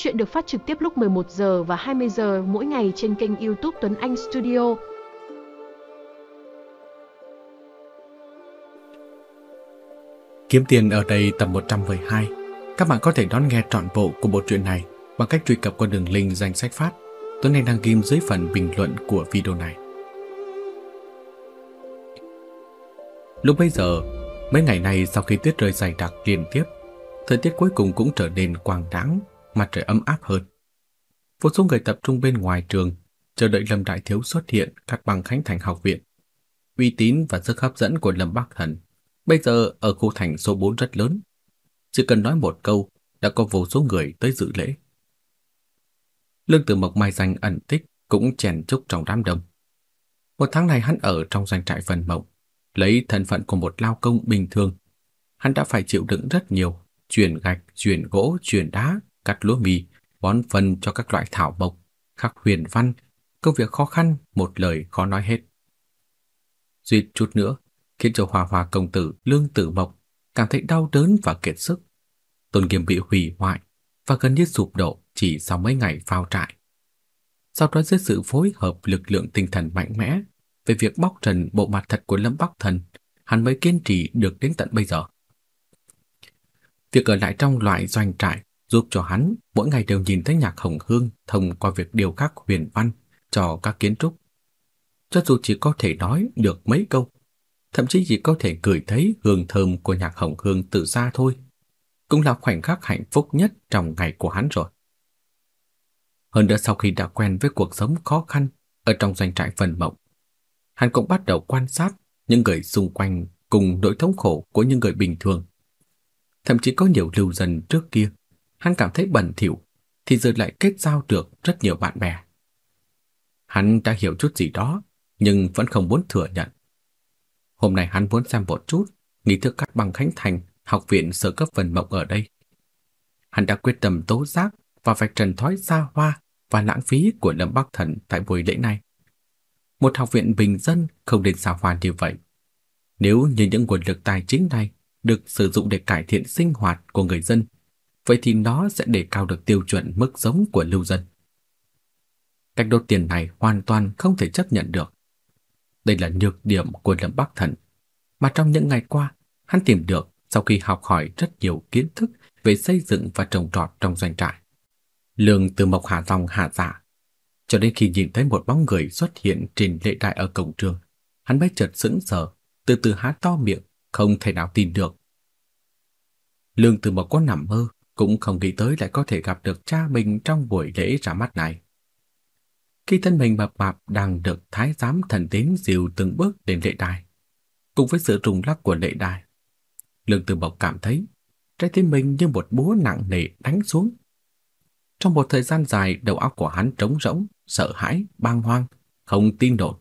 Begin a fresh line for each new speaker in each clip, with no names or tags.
Chuyện được phát trực tiếp lúc 11 giờ và 20 giờ mỗi ngày trên kênh YouTube Tuấn Anh Studio.
Kiếm tiền ở đây tập 112. Các bạn có thể đón nghe trọn bộ của bộ truyện này bằng cách truy cập qua đường link danh sách phát Tuấn Anh đăng ghim dưới phần bình luận của video này. Lúc bây giờ, mấy ngày này sau khi tuyết rơi dày đặc liên tiếp, thời tiết cuối cùng cũng trở nên quang đãng, mặt trời ấm áp hơn. Vô số người tập trung bên ngoài trường, chờ đợi Lâm Đại Thiếu xuất hiện cắt bằng khánh thành học viện. Uy tín và sức hấp dẫn của Lâm Bắc Thần bây giờ ở khu thành số 4 rất lớn. Chỉ cần nói một câu đã có vô số người tới dự lễ. Lương Tử Mộc mai danh ẩn tích cũng chèn chúc trong đám đông. Một tháng này hắn ở trong doanh trại Vân Mộng, lấy thân phận của một lao công bình thường. Hắn đã phải chịu đựng rất nhiều, chuyển gạch, chuyển gỗ, chuyển đá, cắt lúa mì, bón phân cho các loại thảo mộc, khắc huyền văn, công việc khó khăn, một lời khó nói hết. Duyệt chút nữa, khiến cho Hòa Hòa công tử Lương Tử Mộc cảm thấy đau đớn và kiệt sức. Tôn nghiêm bị hủy hoại và gần như sụp đổ chỉ sau mấy ngày phao trại. Sau đó dưới sự phối hợp lực lượng tinh thần mạnh mẽ về việc bóc trần bộ mặt thật của Lâm Bắc Thần, hắn mới kiên trì được đến tận bây giờ. Việc ở lại trong loại doanh trại giúp cho hắn mỗi ngày đều nhìn thấy nhạc hồng hương thông qua việc điều khắc huyền văn cho các kiến trúc. Cho dù chỉ có thể nói được mấy câu, thậm chí chỉ có thể gửi thấy hương thơm của nhạc hồng hương từ xa thôi, cũng là khoảnh khắc hạnh phúc nhất trong ngày của hắn rồi. Hơn nữa sau khi đã quen với cuộc sống khó khăn ở trong doanh trại phần mộng, hắn cũng bắt đầu quan sát những người xung quanh cùng nỗi thống khổ của những người bình thường. Thậm chí có nhiều lưu dân trước kia, hắn cảm thấy bẩn thỉu thì giờ lại kết giao được rất nhiều bạn bè. Hắn đã hiểu chút gì đó, nhưng vẫn không muốn thừa nhận. Hôm nay hắn muốn xem một chút nghi thức cắt băng khánh thành học viện sở cấp phần mộng ở đây. Hắn đã quyết tâm tố giác và vạch trần thói xa hoa và lãng phí của Lâm Bắc Thần tại buổi lễ này. Một học viện bình dân không nên xa hoa như vậy. Nếu như những nguồn lực tài chính này được sử dụng để cải thiện sinh hoạt của người dân, vậy thì nó sẽ đề cao được tiêu chuẩn mức sống của lưu dân. Cách đốt tiền này hoàn toàn không thể chấp nhận được. Đây là nhược điểm của Lâm Bắc Thần, mà trong những ngày qua, hắn tìm được sau khi học hỏi rất nhiều kiến thức về xây dựng và trồng trọt trong doanh trại. Lương từ mộc hạ dòng hạ dạ, cho đến khi nhìn thấy một bóng người xuất hiện trên lễ đài ở cổng trường, hắn mới chợt sững sờ, từ từ há to miệng, không thể nào tin được. Lương từ mộc có nằm mơ, cũng không nghĩ tới lại có thể gặp được cha mình trong buổi lễ ra mắt này. Khi thân mình mập mạp đang được thái giám thần tín dìu từng bước đến lễ đài, cùng với sự rung lắc của lễ đài, Lương Từ bộc cảm thấy trái tim mình như một búa nặng nề đánh xuống. Trong một thời gian dài, đầu óc của hắn trống rỗng, sợ hãi, bàng hoang, không tin nổi.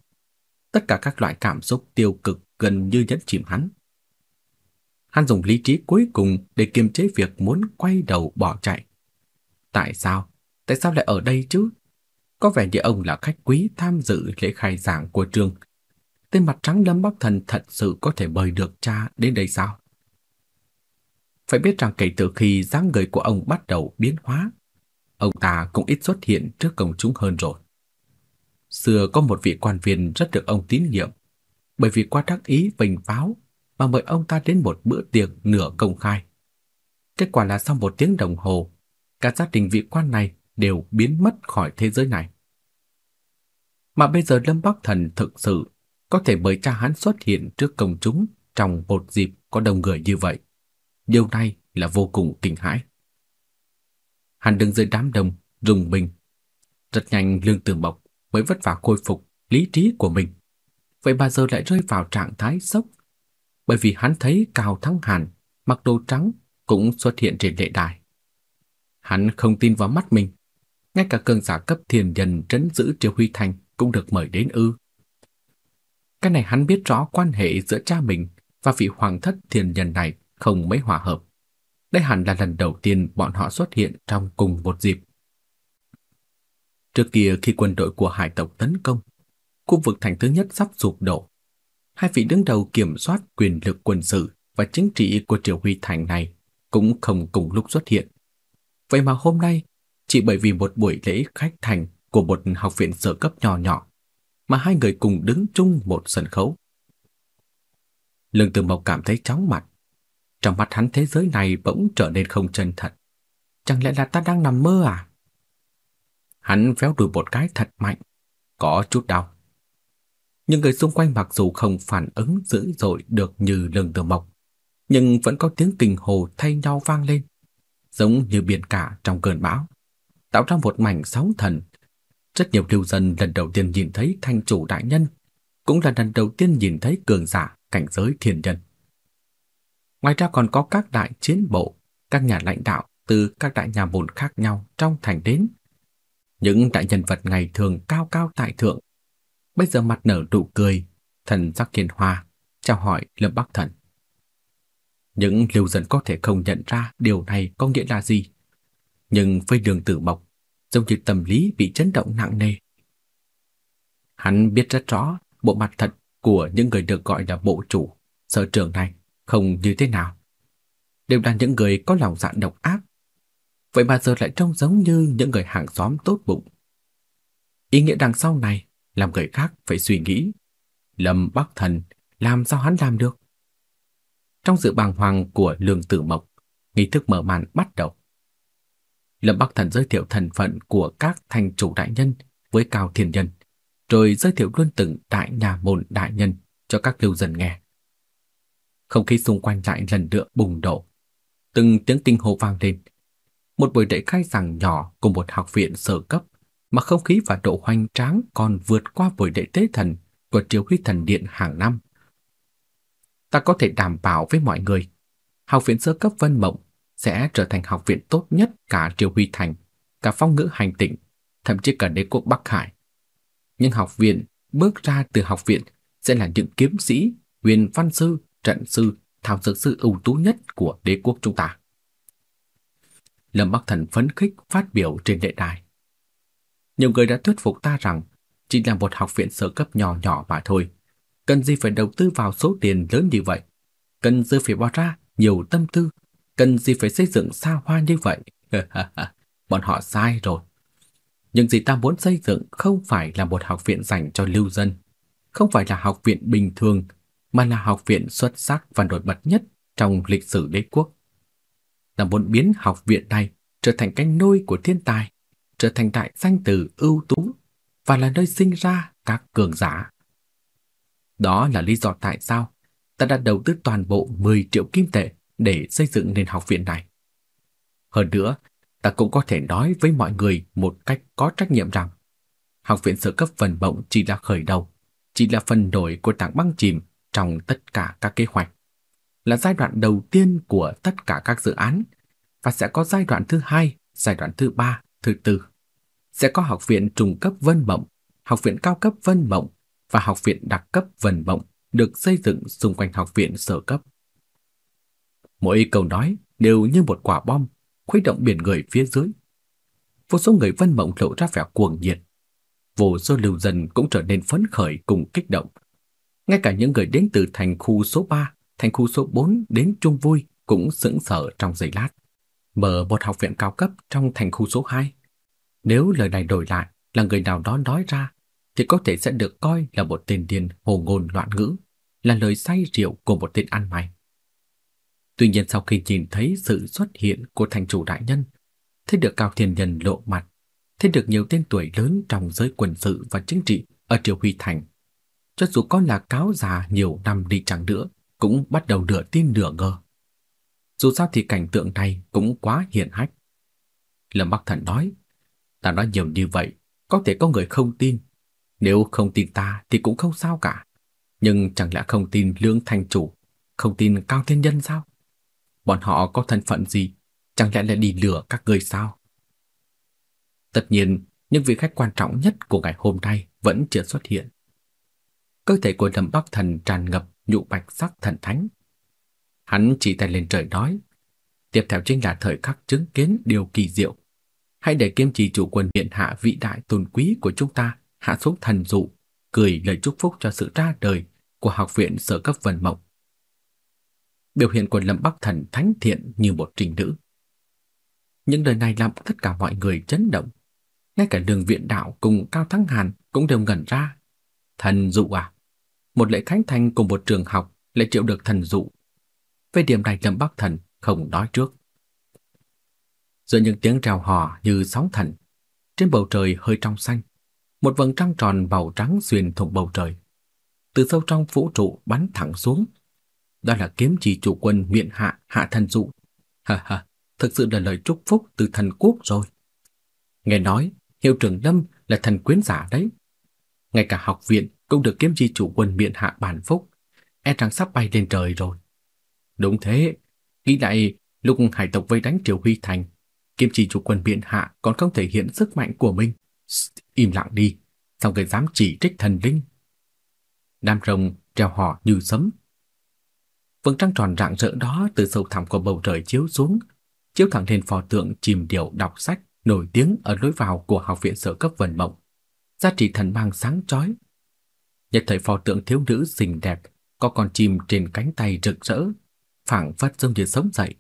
Tất cả các loại cảm xúc tiêu cực gần như nhấn chìm hắn. Hắn dùng lý trí cuối cùng để kiềm chế việc muốn quay đầu bỏ chạy. Tại sao? Tại sao lại ở đây chứ? Có vẻ như ông là khách quý tham dự lễ khai giảng của trường. Tên mặt trắng Lâm Bắc Thần thật sự có thể mời được cha đến đây sao? Phải biết rằng kể từ khi dáng người của ông bắt đầu biến hóa, ông ta cũng ít xuất hiện trước công chúng hơn rồi. Xưa có một vị quan viên rất được ông tín nhiệm, bởi vì qua đắc ý vinh pháo mà mời ông ta đến một bữa tiệc nửa công khai. Kết quả là sau một tiếng đồng hồ, cả gia đình vị quan này đều biến mất khỏi thế giới này. Mà bây giờ Lâm Bắc Thần thực sự có thể mời cha hắn xuất hiện trước công chúng trong một dịp có đông người như vậy. Điều này là vô cùng kinh hãi. Hắn đứng dưới đám đông, rùng mình. Rất nhanh Lương Tử Mộc mới vất vả khôi phục lý trí của mình. Vậy mà giờ lại rơi vào trạng thái sốc. Bởi vì hắn thấy Cao Thắng Hàn mặc đồ trắng cũng xuất hiện trên lễ đài. Hắn không tin vào mắt mình. Ngay cả cường giả cấp thiền nhân trấn giữ Triều Huy Thành cũng được mời đến ư. Cái này hắn biết rõ quan hệ giữa cha mình và vị hoàng thất thiền nhân này không mấy hòa hợp. Đây hẳn là lần đầu tiên bọn họ xuất hiện trong cùng một dịp. Trước kia khi quân đội của hải tộc tấn công, khu vực thành thứ nhất sắp sụp đổ. Hai vị đứng đầu kiểm soát quyền lực quân sự và chính trị của Triều Huy Thành này cũng không cùng lúc xuất hiện. Vậy mà hôm nay, chỉ bởi vì một buổi lễ khách thành của một học viện sở cấp nhỏ nhỏ mà hai người cùng đứng chung một sân khấu. Lương Tử Mộc cảm thấy chóng mặt. Trong mắt hắn thế giới này bỗng trở nên không chân thật. Chẳng lẽ là ta đang nằm mơ à? Hắn véo đùi một cái thật mạnh, có chút đau. Nhưng người xung quanh mặc dù không phản ứng dữ dội được như Lương Tử Mộc, nhưng vẫn có tiếng kinh hồ thay nhau vang lên, giống như biển cả trong cơn bão, tạo ra một mảnh sóng thần. Rất nhiều lưu dân lần đầu tiên nhìn thấy thanh chủ đại nhân, cũng là lần đầu tiên nhìn thấy cường giả cảnh giới thiên nhân. Ngoài ra còn có các đại chiến bộ, các nhà lãnh đạo từ các đại nhà môn khác nhau trong thành đến. Những đại nhân vật ngày thường cao cao tại thượng, bây giờ mặt nở nụ cười, thần sắc kiên hòa chào hỏi Lâm Bắc Thần. Những lưu dân có thể không nhận ra điều này có nghĩa là gì. Nhưng với đường tử mộc, giống như tâm lý bị chấn động nặng nề. Hắn biết rất rõ bộ mặt thật của những người được gọi là bộ chủ, sở trưởng này không như thế nào. Đều là những người có lòng dạ độc ác. Vậy mà giờ lại trông giống như những người hàng xóm tốt bụng. Ý nghĩa đằng sau này làm người khác phải suy nghĩ. Lâm Bắc Thần làm sao hắn làm được? Trong sự bàng hoàng của Lương Tử Mộc, nghi thức mở màn bắt đầu. Lâm Bắc Thần giới thiệu thân phận của các thành chủ đại nhân với Cao Thiên Nhân, rồi giới thiệu luôn từng đại nhà môn đại nhân cho các lưu dân nghe. Không khí xung quanh lại lần nữa bùng nổ, từng tiếng kinh hô vang lên. Một buổi lễ khai giảng nhỏ của một học viện sơ cấp mà không khí và độ hoành tráng còn vượt qua buổi lễ tế thần của Triều Huy Thần Điện hàng năm ta có thể đảm bảo với mọi người, học viện sơ cấp Vân Mộng sẽ trở thành học viện tốt nhất cả Triều Huy Thành, cả phong ngữ hành tịnh, thậm chí cả đế quốc Bắc Hải. Nhưng học viện bước ra từ học viện sẽ là những kiếm sĩ, huyền văn sư, trận sư, thảo dược sư ưu tú nhất của đế quốc chúng ta. Lâm Bắc Thần phấn khích phát biểu trên lễ đài. Nhiều người đã thuyết phục ta rằng chỉ là một học viện sơ cấp nhỏ nhỏ mà thôi, cần gì phải đầu tư vào số tiền lớn như vậy? Cần gì phải bỏ ra nhiều tâm tư? Cần gì phải xây dựng xa hoa như vậy? Bọn họ sai rồi. Nhưng gì ta muốn xây dựng không phải là một học viện dành cho lưu dân, không phải là học viện bình thường, mà là học viện xuất sắc và nổi bật nhất trong lịch sử đế quốc. Ta muốn biến học viện này trở thành cánh nôi của thiên tài, trở thành đại danh từ ưu tú và là nơi sinh ra các cường giả. Đó là lý do tại sao ta đã đầu tư toàn bộ 10 triệu kim tệ để xây dựng nền học viện này. Hơn nữa, ta cũng có thể nói với mọi người một cách có trách nhiệm rằng học viện sơ cấp vần bổng chỉ là khởi đầu, chỉ là phần nổi của tảng băng chìm trong tất cả các kế hoạch, là giai đoạn đầu tiên của tất cả các dự án và sẽ có giai đoạn thứ hai, giai đoạn thứ ba, thứ tư. Sẽ có học viện trung cấp Vân Mộng, học viện cao cấp Vân Mộng và học viện đặc cấp Vân Mộng được xây dựng xung quanh học viện sở cấp. Mỗi câu nói đều như một quả bom, khuấy động biển người phía dưới. Vô số người Vân Mộng lộ ra vẻ cuồng nhiệt. Vô số lưu dân cũng trở nên phấn khởi cùng kích động. Ngay cả những người đến từ thành khu số 3, thành khu số 4 đến chung vui cũng sững sờ trong giây lát. Mở một học viện cao cấp trong thành khu số 2. Nếu lời này đổi lại là người nào đó nói ra thì có thể sẽ được coi là một tên điên hồ ngôn loạn ngữ, là lời say rượu của một tên ăn mày. Tuy nhiên sau khi nhìn thấy sự xuất hiện của thành chủ đại nhân, thấy được Cao Thiên Nhân lộ mặt, thấy được nhiều tên tuổi lớn trong giới quân sự và chính trị ở Triều Huy Thành, cho dù có là cáo già nhiều năm đi chẳng nữa, cũng bắt đầu nửa tin nửa ngờ. Dù sao thì cảnh tượng này cũng quá hiển hách. Lâm Bắc Thần nói, ta nói nhiều như vậy, có thể có người không tin, nếu không tin ta thì cũng không sao cả. Nhưng chẳng lẽ không tin Lương Thành Chủ, không tin Cao Thiên Nhân sao? Bọn họ có thân phận gì? Chẳng lẽ lại đi lừa các người sao? Tất nhiên, những vị khách quan trọng nhất của ngày hôm nay vẫn chưa xuất hiện. Cơ thể của Lâm Bắc Thần tràn ngập nhụ bạch sắc thần thánh. Hắn chỉ tay lên trời nói, tiếp theo chính là thời khắc chứng kiến điều kỳ diệu. Hãy để kiêm trì chủ quân điện hạ vị đại tôn quý của chúng ta hạ xuống thần dụ, cười lời chúc phúc cho sự ra đời của học viện sở cấp vân mộng. Biểu hiện của Lâm Bắc Thần thánh thiện như một trình nữ. Những lời này làm tất cả mọi người chấn động. Ngay cả đường viện đạo cùng Cao Thắng Hàn cũng đều ngẩn ra. Thần dụ à? Một lễ khánh thành cùng một trường học lại chịu được thần dụ. Về điểm này Lâm Bắc Thần không nói trước. Giữa những tiếng reo hò như sóng thần, trên bầu trời hơi trong xanh, một vầng trăng tròn màu trắng xuyên thủng bầu trời. Từ sâu trong vũ trụ bắn thẳng xuống. Đó là kiếm chỉ chủ quân miện hạ hạ thần dụ. Ha ha, thực sự là lời chúc phúc từ thần quốc rồi. Nghe nói, hiệu trưởng Lâm là thần quyến giả đấy. Ngay cả học viện cũng được kiếm chi chủ quân miện hạ bản phúc. E rằng sắp bay lên trời rồi. Đúng thế, nghĩ lại lúc hải tộc vây đánh Triều Huy Thành, kiếm chỉ chủ quân biện hạ còn không thể hiện sức mạnh của mình. Im lặng đi, sao người dám chỉ trích thần linh? nam rồng treo hò như sấm. Vầng trăng tròn rạng rỡ đó từ sâu thẳm của bầu trời chiếu xuống, chiếu thẳng lên pho tượng chìm điệu đọc sách nổi tiếng ở lối vào của học viện sở cấp vần mộng. Giá trị thần mang sáng chói. Nhật thời pho tượng thiếu nữ xinh đẹp, có con chim trên cánh tay rực rỡ, phảng phất giống như sống dậy,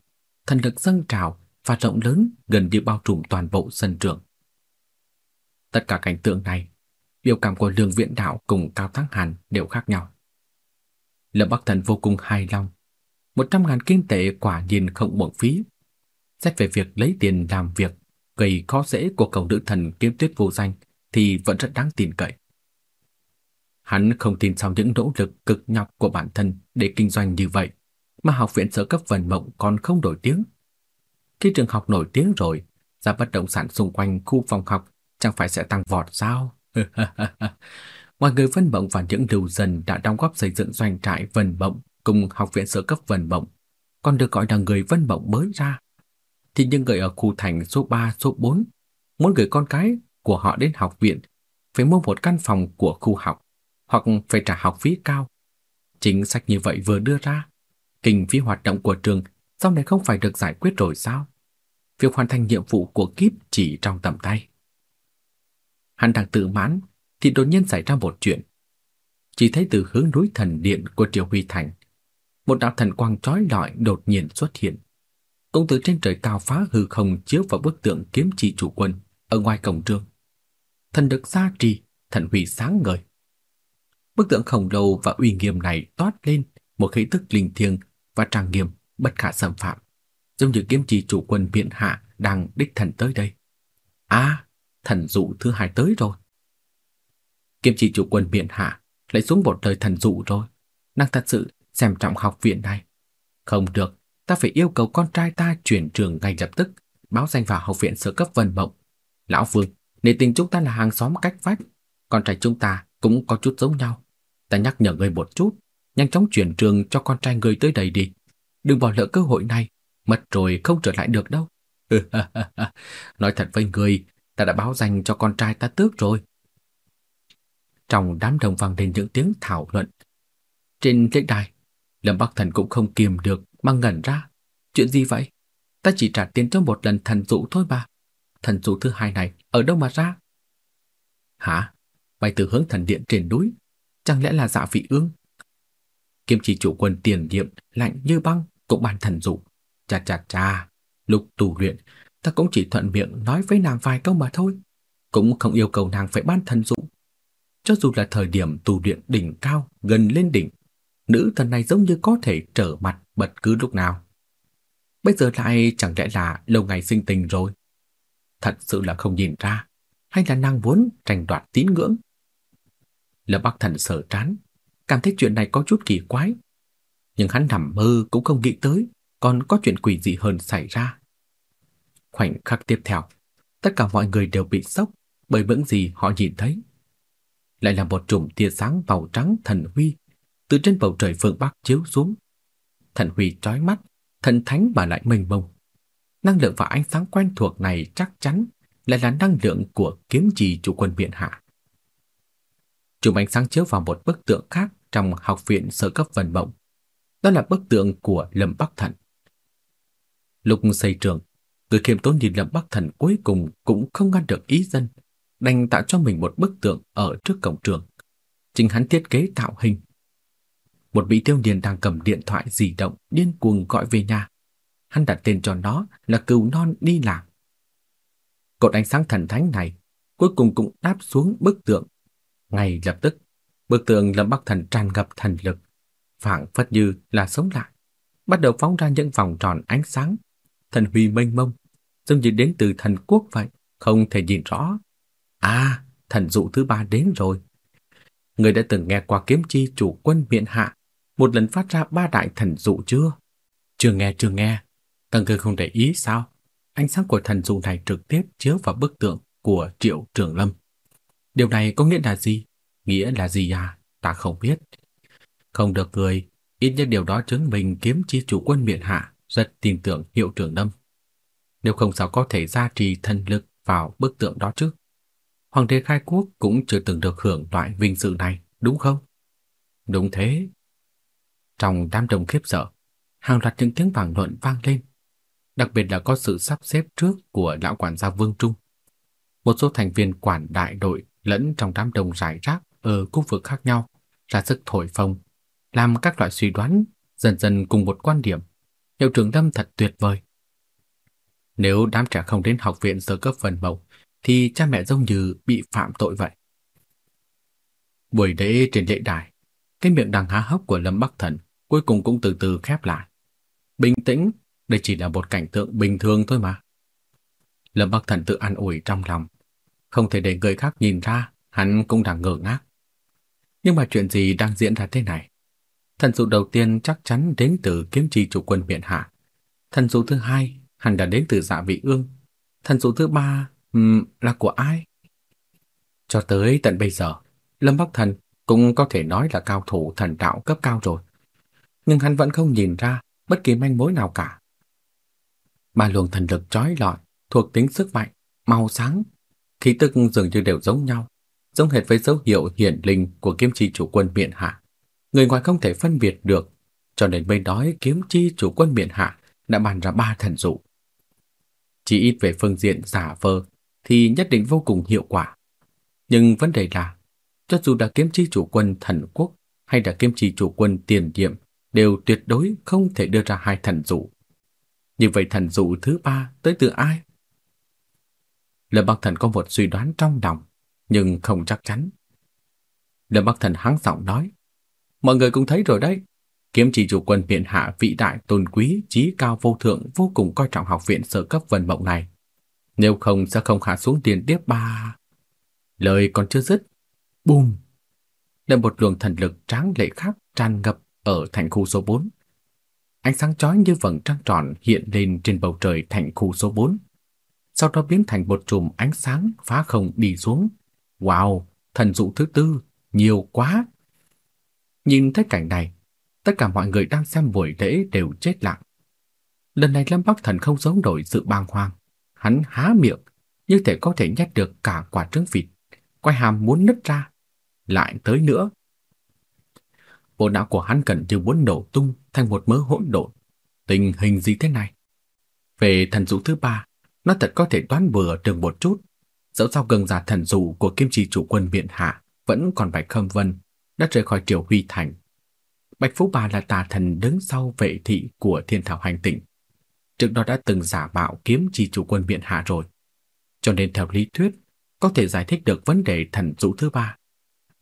thần lực dâng trào và rộng lớn gần như bao trùm toàn bộ sân trường. Tất cả cảnh tượng này, biểu cảm của Lương Viện Đạo cùng Cao Thắng Hàn đều khác nhau. Lâm Bắc Thần vô cùng hài lòng. Một trăm ngàn kim tệ quả nhiên không uổng phí. Xét về việc lấy tiền làm việc gây khó dễ của cầu nữ thần kiếm tuyết vô danh thì vẫn rất đáng tin cậy. Hắn không tin sau những nỗ lực cực nhọc của bản thân để kinh doanh như vậy mà học viện sở cấp vần mộng còn không nổi tiếng. Khi trường học nổi tiếng rồi, giá bất động sản xung quanh khu phòng học chẳng phải sẽ tăng vọt sao? Mọi người Vân Mộng và những lưu dân đã đóng góp xây dựng doanh trại Vân Mộng cùng học viện sở cấp Vân Mộng, còn được gọi là người Vân Mộng mới ra. Thì những người ở khu thành số 3, số 4 muốn gửi con cái của họ đến học viện phải mua một căn phòng của khu học hoặc phải trả học phí cao. Chính sách như vậy vừa đưa ra, kinh phí hoạt động của trường sau này không phải được giải quyết rồi sao? Việc hoàn thành nhiệm vụ của kiếp chỉ trong tầm tay. Hắn đang tự mãn thì đột nhiên xảy ra một chuyện. Chỉ thấy từ hướng núi thần điện của Triều Huy Thành, một đạo thần quang chói lọi đột nhiên xuất hiện. Công tử trên trời cao phá hư không chiếu vào bức tượng kiếm chỉ chủ quân ở ngoài cổng trường. Thần được gia trì, thần huy sáng ngời. Bức tượng khổng lồ và uy nghiêm này toát lên một khí tức linh thiêng và trang nghiêm bất khả xâm phạm, giống như kiếm chỉ chủ quân viện hạ đang đích thần tới đây. À, thần dụ thứ hai tới rồi. Kiếm chỉ chủ quân viện hạ lại xuống một đời thần dụ rồi. Nàng thật sự xem trọng học viện này. Không được, ta phải yêu cầu con trai ta chuyển trường ngay lập tức, báo danh vào học viện sơ cấp Vân Mộng. Lão Vương, nể tình chúng ta là hàng xóm cách vách, con trai chúng ta cũng có chút giống nhau. Ta nhắc nhở ngươi một chút, nhanh chóng chuyển trường cho con trai ngươi tới đây đi. Đừng bỏ lỡ cơ hội này, mất rồi không trở lại được đâu. Nói thật với người, ta đã báo danh cho con trai ta tước rồi. Trong đám đồng vang lên những tiếng thảo luận. Trên lễ đài, Lâm Bắc Thần cũng không kiềm được mà ngẩn ra. Chuyện gì vậy? Ta chỉ trả tiền cho một lần thần dụ thôi mà. Thần dụ thứ hai này ở đâu mà ra? Hả? Bay từ hướng thần điện trên núi, chẳng lẽ là dạ vị ương? Kiếm chỉ chủ quân tiền nhiệm lạnh như băng cũng ban thần dụ. Chà chà chà, lúc tu luyện, ta cũng chỉ thuận miệng nói với nàng vài câu mà thôi, cũng không yêu cầu nàng phải ban thần dụ. Cho dù là thời điểm tu luyện đỉnh cao, gần lên đỉnh, nữ thần này giống như có thể trở mặt bất cứ lúc nào. Bây giờ lại chẳng lẽ là lâu ngày sinh tình rồi? Thật sự là không nhìn ra, hay là nàng muốn tranh đoạt tín ngưỡng? Lâm Bắc Thần sợ trán, cảm thấy chuyện này có chút kỳ quái. Nhưng hắn nằm mơ cũng không nghĩ tới còn có chuyện quỷ dị hơn xảy ra. Khoảnh khắc tiếp theo, tất cả mọi người đều bị sốc bởi những gì họ nhìn thấy. Lại là một chùm tia sáng màu trắng thần huy từ trên bầu trời phương Bắc chiếu xuống. Thần huy chói mắt, thần thánh mà lại mênh mông. Năng lượng và ánh sáng quen thuộc này chắc chắn lại là năng lượng của kiếm trì chủ quân biện hạ. Chùm ánh sáng chiếu vào một bức tượng khác trong học viện sơ cấp vần mộng. Đó là bức tượng của Lâm Bắc Thần. Lúc xây trường, người khiêm tốn nhìn Lâm Bắc Thần cuối cùng cũng không ngăn được ý dân, đành tạo cho mình một bức tượng ở trước cổng trường. Chính hắn thiết kế tạo hình. Một vị tiêu niên đang cầm điện thoại di động điên cuồng gọi về nhà. Hắn đặt tên cho nó là cừu non đi lạc. cột ánh sáng thần thánh này cuối cùng cũng đáp xuống bức tượng. Ngay lập tức, bức tượng Lâm Bắc Thần tràn ngập thần lực, phảng phất như là sống lại, bắt đầu phóng ra những vòng tròn ánh sáng, thần huy mênh mông, giống như đến từ thần quốc vậy, không thể nhìn rõ. À, thần dụ thứ ba đến rồi. Người đã từng nghe qua kiếm chi chủ quân miện hạ, một lần phát ra ba đại thần dụ chưa? Chưa nghe, chưa nghe. Tăng cơ không để ý sao? Ánh sáng của thần dụ này trực tiếp chiếu vào bức tượng của Triệu Trường Lâm. Điều này có nghĩa là gì? Nghĩa là gì à? Ta không biết. Không được cười, ít nhất điều đó chứng minh kiếm chi chủ quân miện hạ rất tin tưởng Hiệu trưởng Lâm. Nếu không sao có thể gia trì thần lực vào bức tượng đó chứ? Hoàng đế khai quốc cũng chưa từng được hưởng loại vinh dự này, đúng không? Đúng thế. Trong đám đồng khiếp sợ, hàng loạt những tiếng vàng luận vang lên, đặc biệt là có sự sắp xếp trước của lão quản gia Vương Trung. Một số thành viên quản đại đội lẫn trong đám đồng rải rác ở khu vực khác nhau ra sức thổi phồng, làm các loại suy đoán dần dần cùng một quan điểm. Hiệu trưởng Lâm thật tuyệt vời. Nếu đám trẻ không đến học viện sơ cấp phần mẫu, thì cha mẹ giống như bị phạm tội vậy. Buổi lễ trên lễ đài, cái miệng đang há hốc của Lâm Bắc Thần cuối cùng cũng từ từ khép lại. Bình tĩnh, đây chỉ là một cảnh tượng bình thường thôi mà. Lâm Bắc Thần tự an ủi trong lòng, không thể để người khác nhìn ra, hắn cũng đang ngơ ngác. Nhưng mà chuyện gì đang diễn ra thế này? Thần dụ đầu tiên chắc chắn đến từ kiếm trì chủ quân miện hạ. Thần dụ thứ hai hẳn đã đến từ dạ vị ương. Thần dụ thứ ba um, là của ai? Cho tới tận bây giờ, Lâm Bắc Thần cũng có thể nói là cao thủ thần đạo cấp cao rồi. Nhưng hắn vẫn không nhìn ra bất kỳ manh mối nào cả. Ba luồng thần lực trói lọi, thuộc tính sức mạnh, màu sáng, khí tức dường như đều giống nhau, giống hệt với dấu hiệu hiển linh của kiếm chi chủ quân miện hạ. Người ngoài không thể phân biệt được, cho nên mới nói kiếm chi chủ quân miện hạ đã bàn ra ba thần dụ. Chỉ ít về phương diện giả vờ thì nhất định vô cùng hiệu quả. Nhưng vấn đề là, cho dù là kiếm chi chủ quân thần quốc hay là kiếm chi chủ quân tiền nhiệm đều tuyệt đối không thể đưa ra hai thần dụ. Như vậy thần dụ thứ ba tới từ ai? Lâm Bắc Thần có một suy đoán trong lòng, nhưng không chắc chắn. Lâm Bắc Thần hắng giọng nói, mọi người cũng thấy rồi đấy, kiếm chỉ chủ quân miện hạ vĩ đại tôn quý, trí cao vô thượng vô cùng coi trọng học viện sở cấp vân mộng này. Nếu không sẽ không hạ xuống tiền tiếp ba. Lời còn chưa dứt, bùm! Là một luồng thần lực tráng lệ khác tràn ngập ở thành khu số 4. Ánh sáng chói như vầng trăng tròn hiện lên trên bầu trời thành khu số 4. Sau đó biến thành một chùm ánh sáng phá không đi xuống. Wow, thần dụ thứ tư, nhiều quá! Nhìn thấy cảnh này, tất cả mọi người đang xem buổi lễ đều chết lặng. Lần này Lâm Bắc Thần không giống đổi sự bàng hoàng. Hắn há miệng, như thể có thể nhét được cả quả trứng vịt. Quay hàm muốn nứt ra. Lại tới nữa. Bộ não của hắn gần như muốn nổ tung thành một mớ hỗn độn. Tình hình gì thế này? Về thần dụ thứ ba, nó thật có thể đoán bừa được một chút. Dẫu sao gần giả thần dụ của kim trì chủ quân miện hạ vẫn còn phải khâm vân, đã rời khỏi triều huy thành. Bạch Phú Bà là tà thần đứng sau vệ thị của thiên thảo hành tỉnh. Trước đó đã từng giả bạo kiếm chi chủ quân miện hạ rồi. Cho nên theo lý thuyết, có thể giải thích được vấn đề thần dụ thứ ba.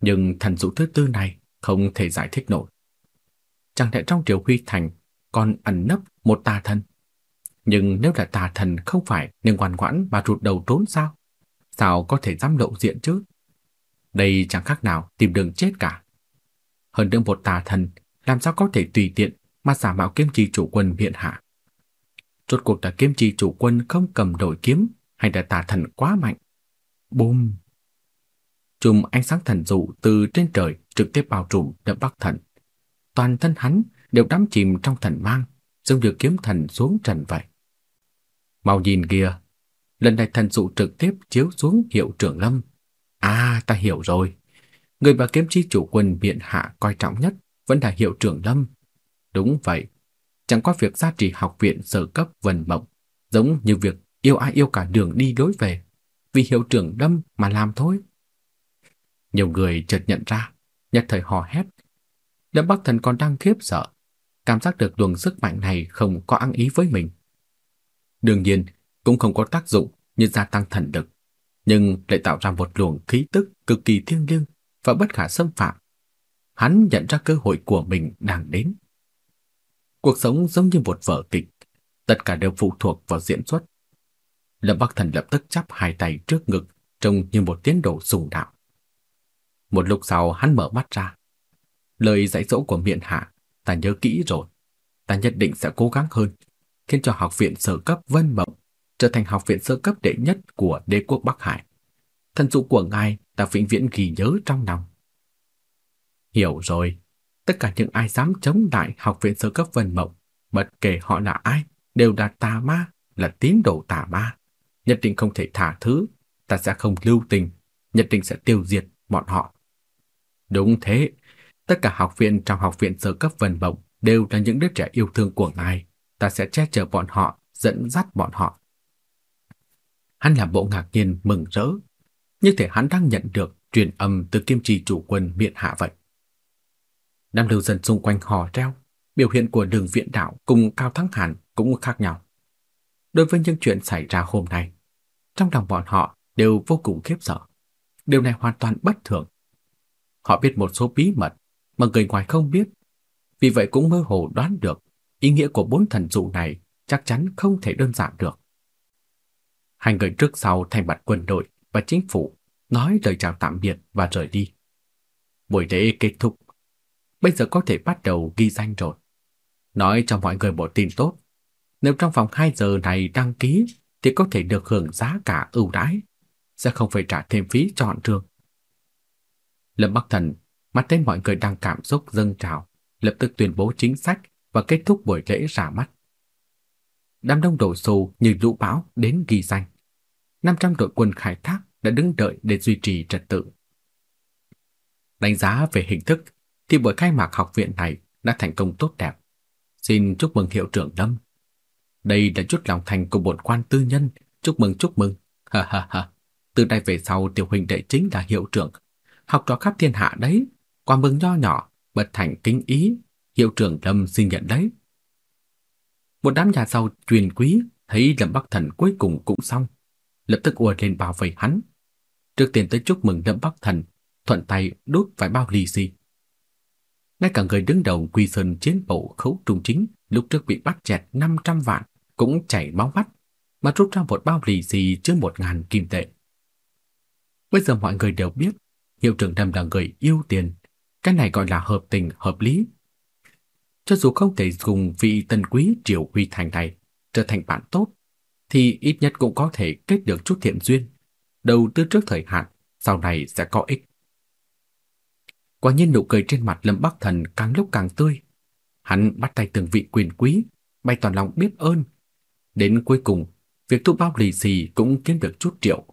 Nhưng thần dụ thứ tư này không thể giải thích nổi. Chẳng lẽ trong triều huy thành còn ẩn nấp một tà thần? Nhưng nếu là tà thần không phải nên ngoan ngoãn mà rụt đầu trốn sao? Sao có thể dám lộ diện chứ? Đây chẳng khác nào tìm đường chết cả. Hơn nữa một tà thần làm sao có thể tùy tiện mà giả mạo kiếm chi chủ quân hiện hạ. Rốt cuộc là kiếm chi chủ quân không cầm đổi kiếm hay là tà thần quá mạnh. Bùm! Chùm ánh sáng thần dụ từ trên trời trực tiếp bao trùm đập bắc thần. Toàn thân hắn đều đắm chìm trong thần mang, giống như kiếm thần xuống trần vậy. Mau nhìn kìa, lần này thần dụ trực tiếp chiếu xuống hiệu trưởng lâm. À, ta hiểu rồi. Người mà kiếm chi chủ quân biện hạ coi trọng nhất vẫn là hiệu trưởng lâm. Đúng vậy, chẳng có việc gia trì học viện sở cấp vần mộng, giống như việc yêu ai yêu cả đường đi đối về, vì hiệu trưởng lâm mà làm thôi. Nhiều người chợt nhận ra, nhất thời hò hét. Lâm Bắc Thần còn đang khiếp sợ, cảm giác được luồng sức mạnh này không có ăn ý với mình. Đương nhiên, cũng không có tác dụng như gia tăng thần lực, nhưng lại tạo ra một luồng khí tức cực kỳ thiêng liêng và bất khả xâm phạm. Hắn nhận ra cơ hội của mình đang đến. Cuộc sống giống như một vở kịch, tất cả đều phụ thuộc vào diễn xuất. Lâm Bắc Thần lập tức chắp hai tay trước ngực, trông như một tiến độ sùng đạo. Một lúc sau hắn mở mắt ra. Lời dạy dỗ của miện hạ, ta nhớ kỹ rồi. Ta nhất định sẽ cố gắng hơn, khiến cho học viện sở cấp Vân Mộng trở thành học viện sơ cấp đệ nhất của đế quốc Bắc Hải. Thần dụ của ngài ta vĩnh viễn ghi nhớ trong lòng. Hiểu rồi, tất cả những ai dám chống lại học viện sơ cấp Vân Mộng, bất kể họ là ai, đều là tà ma, là tín đồ tà ma. Nhất định không thể thả thứ, ta sẽ không lưu tình, nhất định sẽ tiêu diệt bọn họ. Đúng thế, tất cả học viện trong học viện sơ cấp Vân Mộng đều là những đứa trẻ yêu thương của ngài, ta sẽ che chở bọn họ, dẫn dắt bọn họ. Hắn làm bộ ngạc nhiên mừng rỡ, như thể hắn đang nhận được truyền âm từ kim trì chủ quân miện hạ vậy. đám lưu dân xung quanh hò reo, biểu hiện của đường viện đạo cùng Cao Thắng Hàn cũng khác nhau. Đối với những chuyện xảy ra hôm nay, trong lòng bọn họ đều vô cùng khiếp sợ. Điều này hoàn toàn bất thường. Họ biết một số bí mật mà người ngoài không biết, vì vậy cũng mơ hồ đoán được ý nghĩa của bốn thần dụ này chắc chắn không thể đơn giản được. Hai người trước sau thành mặt quân đội và chính phủ nói lời chào tạm biệt và rời đi. Buổi lễ kết thúc. Bây giờ có thể bắt đầu ghi danh rồi. Nói cho mọi người một tin tốt. Nếu trong vòng 2 giờ này đăng ký thì có thể được hưởng giá cả ưu đãi, sẽ không phải trả thêm phí chọn trường. Lâm Bắc Thần mắt thấy mọi người đang cảm xúc dâng trào, lập tức tuyên bố chính sách và kết thúc buổi lễ ra mắt. Đám đông đổ xô như lũ bão đến ghi danh. 500 đội quân khai thác đã đứng đợi để duy trì trật tự. Đánh giá về hình thức thì buổi khai mạc học viện này đã thành công tốt đẹp. Xin chúc mừng hiệu trưởng Lâm. Đây là chút lòng thành của bổn quan tư nhân, chúc mừng chúc mừng. Ha ha ha. Từ nay về sau tiểu huynh đệ chính là hiệu trưởng, học trò khắp thiên hạ đấy. Qua mừng nho nhỏ, bất thành kính ý, hiệu trưởng Lâm xin nhận đấy. Một đám nhà giàu truyền quý thấy Lâm Bắc Thần cuối cùng cũng xong, lập tức ùa lên bảo vệ hắn. Trước tiên tới chúc mừng Lâm Bắc Thần, thuận tay đút vài bao lì xì. Ngay cả người đứng đầu Quy Sơn chiến bộ khấu trung chính lúc trước bị bắt chẹt 500 vạn cũng chảy máu mắt, mà rút ra một bao lì xì chứa một ngàn kim tệ. Bây giờ mọi người đều biết, hiệu trưởng Lâm là người yêu tiền, cái này gọi là hợp tình hợp lý. Cho dù không thể dùng vị tân quý Triều Huy Thành này trở thành bạn tốt, thì ít nhất cũng có thể kết được chút thiện duyên, đầu tư trước thời hạn, sau này sẽ có ích. Quả nhiên nụ cười trên mặt Lâm Bắc Thần càng lúc càng tươi. Hắn bắt tay từng vị quyền quý, bày tỏ lòng biết ơn. Đến cuối cùng, việc thu bao lì xì cũng kiếm được chút triệu.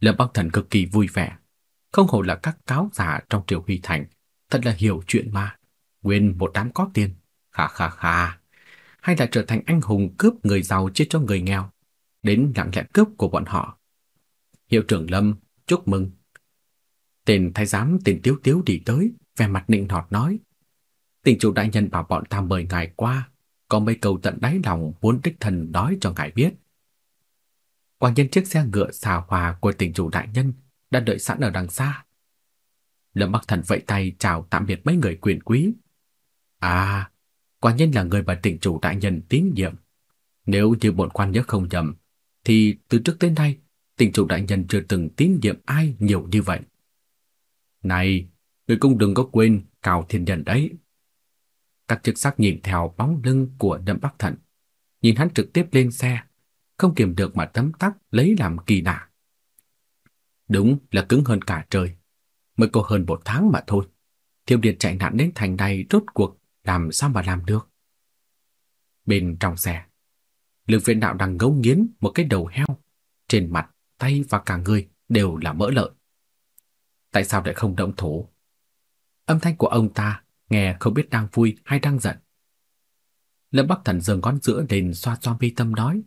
Lâm Bắc Thần cực kỳ vui vẻ, không hổ là các cáo giả trong triều Huy Thành, thật là hiểu chuyện mà. Nguyên một đám có tiền, khà khà khà. Hay là trở thành anh hùng cướp người giàu chia cho người nghèo, đến lặng lẽ cướp của bọn họ. Hiệu trưởng Lâm, chúc mừng. Tên thái giám tên Tiếu Tiếu đi tới, vẻ mặt nịnh nọt nói. Tình chủ đại nhân bảo bọn ta mời ngài qua, có mấy câu tận đáy lòng muốn đích thần nói cho ngài biết. Quả nhân chiếc xe ngựa xà hòa của tình chủ đại nhân đã đợi sẵn ở đằng xa. Lâm Bắc Thần vẫy tay chào tạm biệt mấy người quyền quý. À, quả nhân là người mà tỉnh chủ đại nhân tín nhiệm. Nếu như bọn quan nhớ không nhầm, thì từ trước đến nay, tỉnh chủ đại nhân chưa từng tín nhiệm ai nhiều như vậy. Này, người cũng đừng có quên Cao Thiên Nhân đấy. Các chức sắc nhìn theo bóng lưng của Đâm Bắc Thận, nhìn hắn trực tiếp lên xe, không kiềm được mà tấm tắc lấy làm kỳ lạ. Đúng là cứng hơn cả trời. Mới có hơn một tháng mà thôi. Thiêu Điệt chạy nạn đến thành này rốt cuộc làm sao mà làm được. Bên trong xe, lực viện đạo đang ngấu nghiến một cái đầu heo. Trên mặt, tay và cả người đều là mỡ lợn. Tại sao lại không động thủ? Âm thanh của ông ta nghe không biết đang vui hay đang giận. Lâm Bắc Thần dừng ngón giữa đền xoa xoa mi tâm nói.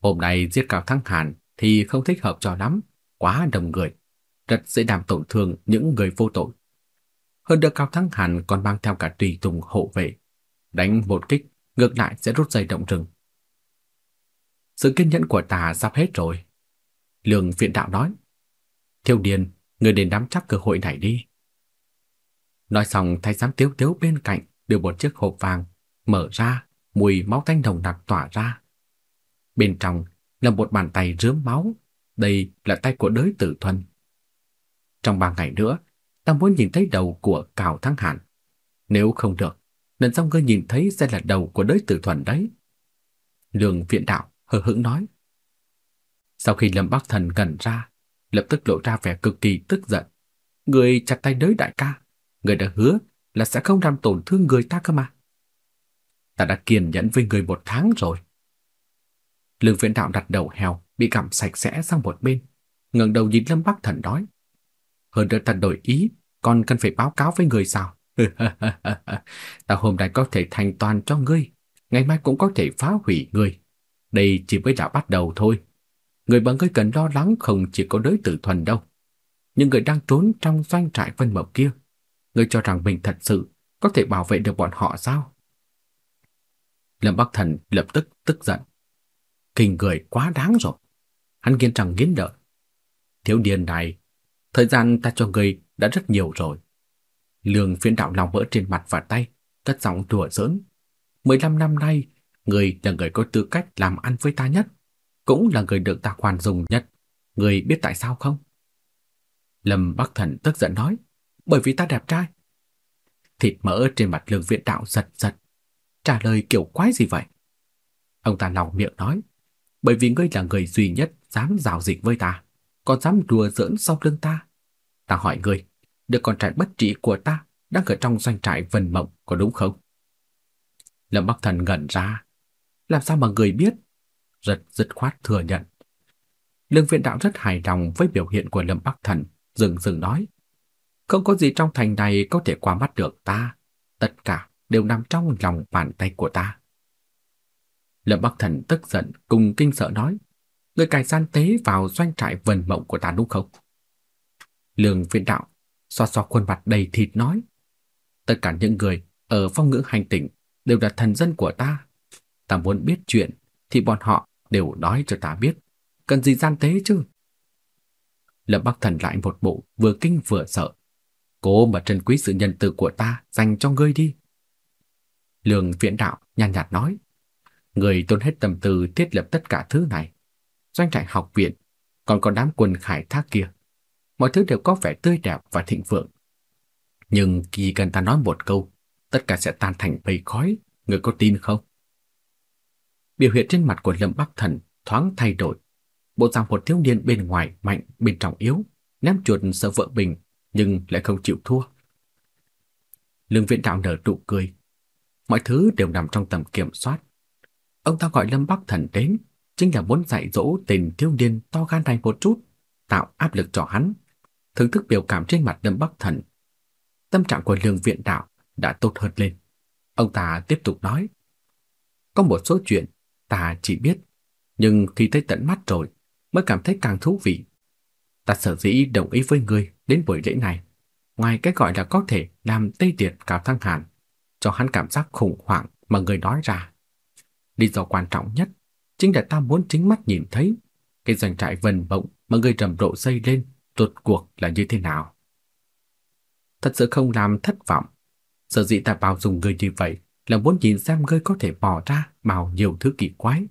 Hôm nay giết Cao Thắng Hàn thì không thích hợp cho lắm, quá đông người, rất dễ làm tổn thương những người vô tội. Hơn được Cao Thắng Hàn còn mang theo cả tùy tùng hộ vệ, đánh một kích ngược lại sẽ rút dây động rừng. sự kiên nhẫn của ta sắp hết rồi. Lương viện đạo nói. Thiêu điền, người đến nắm chắc cơ hội này đi. Nói xong thay giám tiếu tiếu bên cạnh đưa một chiếc hộp vàng, mở ra, mùi máu tanh nồng nặc tỏa ra. Bên trong là một bàn tay rướm máu, đây là tay của đới tử thuần. Trong ba ngày nữa, ta muốn nhìn thấy đầu của Cào Thắng Hàn. Nếu không được, lần sau ngươi nhìn thấy sẽ là đầu của đới tử thuần đấy. Lương viện đạo hờ hững nói. Sau khi Lâm Bắc Thần gần ra, lập tức lộ ra vẻ cực kỳ tức giận. Người chặt tay đới đại ca, người đã hứa là sẽ không làm tổn thương người ta cơ mà. Ta đã kiên nhẫn với người một tháng rồi. Lương viện đạo đặt đầu heo bị gặm sạch sẽ sang một bên, ngẩng đầu nhìn Lâm Bắc Thần nói: "Hơn nữa ta đổi ý, còn cần phải báo cáo với người sao?" ta hôm nay có thể thành toàn cho ngươi, ngày mai cũng có thể phá hủy ngươi. Đây chỉ mới là bắt đầu thôi. Người mà ngươi cần lo lắng không chỉ có đối tử thuần đâu. Nhưng người đang trốn trong doanh trại Vân Mộc kia, ngươi cho rằng mình thật sự có thể bảo vệ được bọn họ sao? Lâm Bắc Thần lập tức tức giận. Kinh người quá đáng rồi. Hắn nghiến răng nghiến lợi. Thiếu điên này, thời gian ta cho ngươi đã rất nhiều rồi. Lương phiến đạo lòng vỡ trên mặt và tay, cất giọng đùa giỡn. 15 năm nay, người là người có tư cách làm ăn với ta nhất, cũng là người được ta khoan dùng nhất. Người biết tại sao không? Lâm Bắc Thần tức giận nói, bởi vì ta đẹp trai. Thịt mỡ trên mặt lương viện đạo giật giật. Trả lời kiểu quái gì vậy? Ông ta lòng miệng nói, bởi vì ngươi là người duy nhất dám giao dịch với ta, còn dám đùa giỡn sau lưng ta. Ta hỏi ngươi, đứa con trai bất trị của ta đang ở trong doanh trại Vân Mộng có đúng không? Lâm Bắc Thần ngẩn ra, làm sao mà người biết? Rất dứt khoát thừa nhận. Lương viện đạo rất hài lòng với biểu hiện của Lâm Bắc Thần, dừng dừng nói. Không có gì trong thành này có thể qua mắt được ta, tất cả đều nằm trong lòng bàn tay của ta. Lâm Bắc Thần tức giận cùng kinh sợ nói, người cài gian tế vào doanh trại vần mộng của ta đúng không? Lương viện đạo xoa xoa khuôn mặt đầy thịt nói, tất cả những người ở phong ngữ hành tỉnh đều là thần dân của ta. Ta muốn biết chuyện thì bọn họ đều nói cho ta biết, cần gì gian tế chứ? Lâm Bắc Thần lại một bộ vừa kinh vừa sợ. Cố mà trân quý sự nhân từ của ta dành cho ngươi đi. Lương Viễn Đạo nhàn nhạt nói, người tốn hết tâm tư thiết lập tất cả thứ này. Doanh trại học viện, còn có đám quân khải thác kia. Mọi thứ đều có vẻ tươi đẹp và thịnh vượng. Nhưng khi cần ta nói một câu, tất cả sẽ tan thành mây khói, người có tin không? Biểu hiện trên mặt của Lâm Bắc Thần thoáng thay đổi. Bộ dạng một thiếu niên bên ngoài mạnh, bên trong yếu, ném chuột sợ vợ bình, nhưng lại không chịu thua. Lương viện Đạo nở nụ cười. Mọi thứ đều nằm trong tầm kiểm soát. Ông ta gọi Lâm Bắc Thần đến, chính là muốn dạy dỗ tình thiếu niên to gan này một chút, tạo áp lực cho hắn. Thưởng thức biểu cảm trên mặt Lâm Bắc Thần. Tâm trạng của Lương Viện Đạo đã tốt hơn lên. Ông ta tiếp tục nói. Có một số chuyện ta chỉ biết, nhưng khi thấy tận mắt rồi mới cảm thấy càng thú vị. Ta sở dĩ đồng ý với ngươi đến buổi lễ này, ngoài cái gọi là có thể làm tê liệt cả thăng hàn, cho hắn cảm giác khủng hoảng mà người nói ra. Lý do quan trọng nhất chính là ta muốn chính mắt nhìn thấy cái doanh trại vần bộng mà người trầm rộ xây lên rốt cuộc là như thế nào. Thật sự không làm thất vọng. Sở dĩ ta bao dùng người như vậy là muốn nhìn xem ngươi có thể bỏ ra bao nhiêu thứ kỳ quái.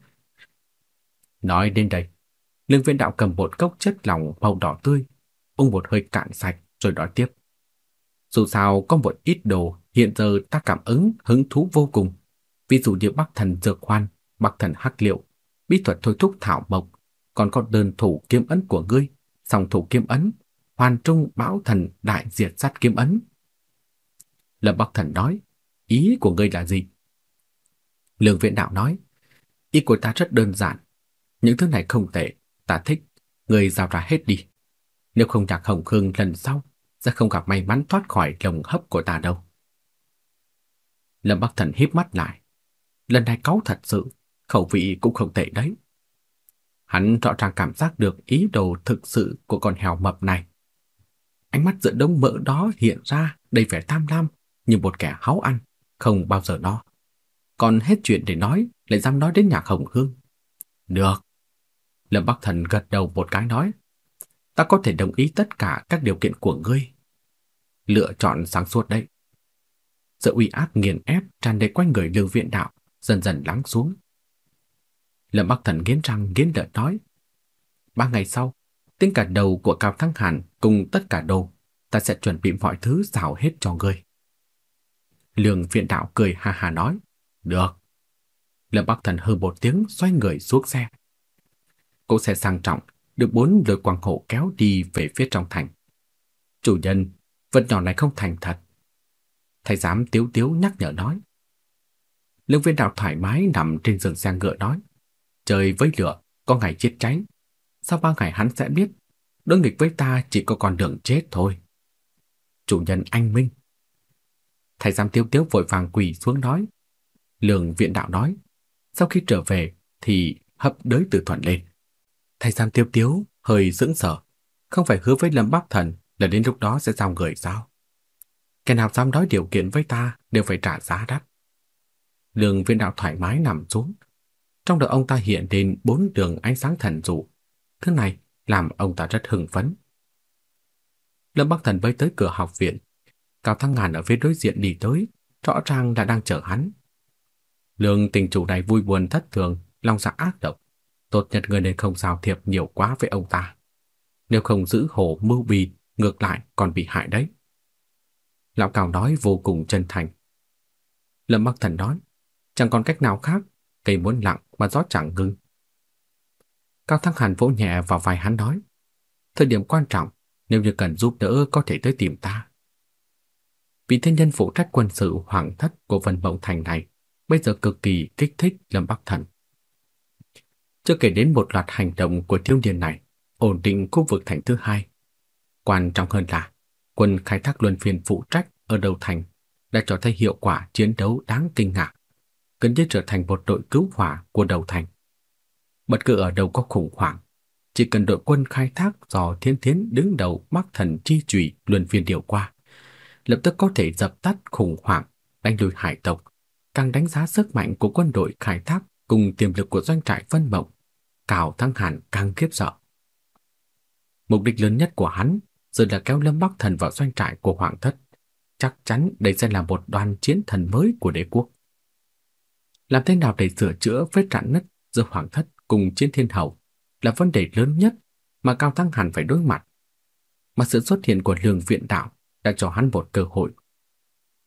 Nói đến đây, Lương Viên Đạo cầm một cốc chất lỏng màu đỏ tươi, uống một hơi cạn sạch rồi nói tiếp. Dù sao có một ít đồ hiện giờ ta cảm ứng hứng thú vô cùng. Ví dụ như Bắc Thần Dược khoan, Bắc Thần Hắc Liệu, bí thuật thôi thúc thảo mộc, còn có đơn thủ kiếm ấn của ngươi, song thủ kiếm ấn, hoàn trung bão thần đại diệt sát kiếm ấn. Lâm Bắc Thần nói, ý của ngươi là gì? Lương Viện Đạo nói, ý của ta rất đơn giản, những thứ này không tệ, ta thích, ngươi giao ra hết đi. Nếu không Nhạc Hồng Khương lần sau sẽ không gặp may mắn thoát khỏi lồng hấp của ta đâu. Lâm Bắc Thần híp mắt lại. Lần này cáu thật sự, khẩu vị cũng không tệ đấy. Hắn rõ ràng cảm giác được ý đồ thực sự của con heo mập này. Ánh mắt giữa đống mỡ đó hiện ra đầy vẻ tham lam như một kẻ háu ăn, không bao giờ no. Còn hết chuyện để nói, lại dám nói đến nhạc hồng hương. Được. Lâm Bắc Thần gật đầu một cái nói. Ta có thể đồng ý tất cả các điều kiện của ngươi. Lựa chọn sáng suốt đấy. Sự uy áp nghiền ép tràn đầy quanh người Lưu Viện Đạo dần dần lắng xuống. Lâm Bắc Thần nghiến răng nghiến lợi nói. Ba ngày sau, tính cả đầu của Cao Thăng Hàn cùng tất cả đồ, ta sẽ chuẩn bị mọi thứ xào hết cho ngươi. Lương Viện Đạo cười ha ha nói. Được. Lâm Bắc Thần hừ một tiếng xoay người xuống xe. Cỗ xe sang trọng được bốn lượt quang hộ kéo đi về phía trong thành. Chủ nhân, vật nhỏ này không thành thật. Thầy giám tiếu tiếu nhắc nhở nói. Lương viên đạo thoải mái nằm trên giường xe ngựa nói. Trời với lửa, có ngày chết cháy. Sau ba ngày hắn sẽ biết, đối nghịch với ta chỉ có con đường chết thôi. Chủ nhân anh Minh. Thầy giám tiêu tiếu vội vàng quỳ xuống nói. lường viện đạo nói. Sau khi trở về thì hấp đới từ thuận lên. Thầy giám tiêu tiếu hơi sững sờ, không phải hứa với Lâm Bắc Thần là đến lúc đó sẽ giao người sao? Kẻ nào dám nói điều kiện với ta đều phải trả giá đắt. Lương viên đạo thoải mái nằm xuống. Trong đầu ông ta hiện lên bốn đường ánh sáng thần dụ. Thứ này làm ông ta rất hưng phấn. Lâm Bắc Thần với tới cửa học viện. Cao Thăng Ngàn ở phía đối diện đi tới, rõ ràng là đang chờ hắn. Lương tình chủ này vui buồn thất thường, lòng dạ ác độc. Tốt nhất người nên không giao thiệp nhiều quá với ông ta. Nếu không giữ hổ mưu bì, ngược lại còn bị hại đấy. Lão Cao nói vô cùng chân thành. Lâm Bắc Thần nói, chẳng còn cách nào khác, cây muốn lặng mà gió chẳng ngưng. Cao Thăng Hàn vỗ nhẹ vào vai hắn nói, thời điểm quan trọng, nếu như cần giúp đỡ có thể tới tìm ta. Vị thiên nhân phụ trách quân sự hoàng thất của Vân Mộng Thành này bây giờ cực kỳ kích thích Lâm Bắc Thần. Chưa kể đến một loạt hành động của thiếu niên này, ổn định khu vực thành thứ hai. Quan trọng hơn là, quân khai thác luân phiên phụ trách ở đầu thành đã cho thấy hiệu quả chiến đấu đáng kinh ngạc, gần như trở thành một đội cứu hỏa của đầu thành. Bất cứ ở đâu có khủng hoảng, chỉ cần đội quân khai thác do Thiên Thiến đứng đầu Bắc Thần chi chủy luân phiên điều qua, lập tức có thể dập tắt khủng hoảng, đánh lùi hải tộc, càng đánh giá sức mạnh của quân đội khai thác cùng tiềm lực của doanh trại Vân Mộng, Cào Thăng Hàn càng khiếp sợ. Mục đích lớn nhất của hắn giờ là kéo Lâm Bắc Thần vào doanh trại của Hoàng thất. Chắc chắn đây sẽ là một đoàn chiến thần mới của đế quốc. Làm thế nào để sửa chữa vết rạn nứt giữa Hoàng thất cùng chiến thiên hậu là vấn đề lớn nhất mà Cao Thăng Hàn phải đối mặt. Mà sự xuất hiện của lường viện đạo đã cho hắn một cơ hội.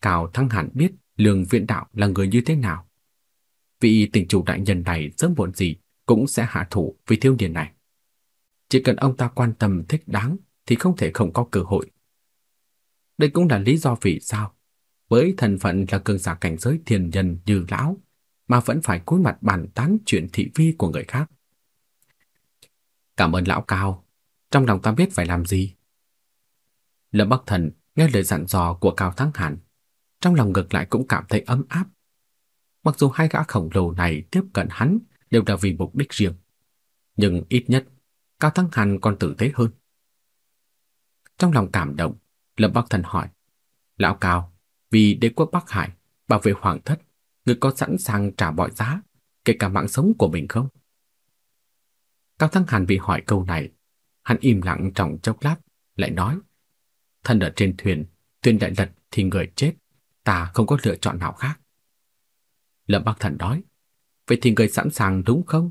Cao Thăng Hàn biết lường viện đạo là người như thế nào. Vị tỉnh chủ đại nhân này sớm muộn gì cũng sẽ hạ thủ vì thiếu niên này. Chỉ cần ông ta quan tâm thích đáng thì không thể không có cơ hội. Đây cũng là lý do vì sao, với thân phận là cường giả cảnh giới thiên nhân như lão mà vẫn phải cúi mặt bàn tán chuyện thị phi của người khác. Cảm ơn lão cao, trong lòng ta biết phải làm gì. Lâm Bắc Thần nghe lời dặn dò của Cao Thắng Hàn, trong lòng ngược lại cũng cảm thấy ấm áp. Mặc dù hai gã khổng lồ này tiếp cận hắn đều là vì mục đích riêng, nhưng ít nhất Cao Thắng Hàn còn tử tế hơn. Trong lòng cảm động, Lâm Bắc Thần hỏi, Lão Cao, vì đế quốc Bắc Hải bảo vệ hoàng thất, người có sẵn sàng trả mọi giá, kể cả mạng sống của mình không? Cao Thăng Hàn bị hỏi câu này, hắn im lặng trong chốc lát, lại nói, thân ở trên thuyền, tuyên đại lật thì người chết, ta không có lựa chọn nào khác. Lâm Bắc Thần nói, vậy thì người sẵn sàng đúng không?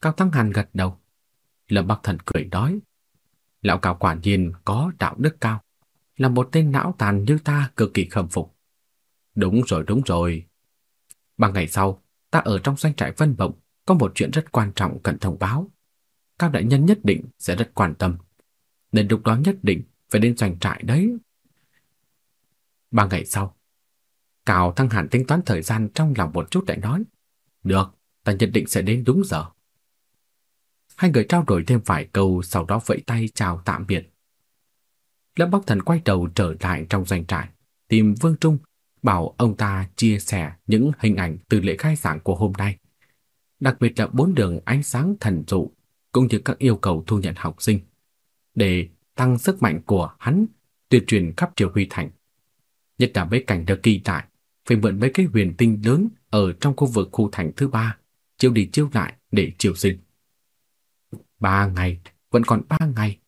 Cao Thăng Hàn gật đầu. Lâm Bắc Thần cười nói, lão cao quả nhiên có đạo đức cao, là một tên não tàn như ta cực kỳ khâm phục. Đúng rồi, đúng rồi. Ba ngày sau, ta ở trong doanh trại Vân Bộng có một chuyện rất quan trọng cần thông báo. Cao đại nhân nhất định sẽ rất quan tâm. Nên lúc đó nhất định phải đến doanh trại đấy. Ba ngày sau, Cao Thăng Hàn tính toán thời gian trong lòng một chút lại nói. Được, ta nhất định sẽ đến đúng giờ. Hai người trao đổi thêm vài câu sau đó vẫy tay chào tạm biệt. Lâm Bắc Thần quay đầu trở lại trong doanh trại, tìm Vương Trung, bảo ông ta chia sẻ những hình ảnh từ lễ khai giảng của hôm nay. Đặc biệt là bốn đường ánh sáng thần dụ, cũng như các yêu cầu thu nhận học sinh, để tăng sức mạnh của hắn tuyên truyền khắp Triều Huy Thành. Nhất là mấy cảnh được kỳ tại, phải mượn mấy cái huyền tinh lớn ở trong khu vực khu thành thứ ba, chiêu đi chiêu lại để chiều sinh. Ba ngày, vẫn còn ba ngày.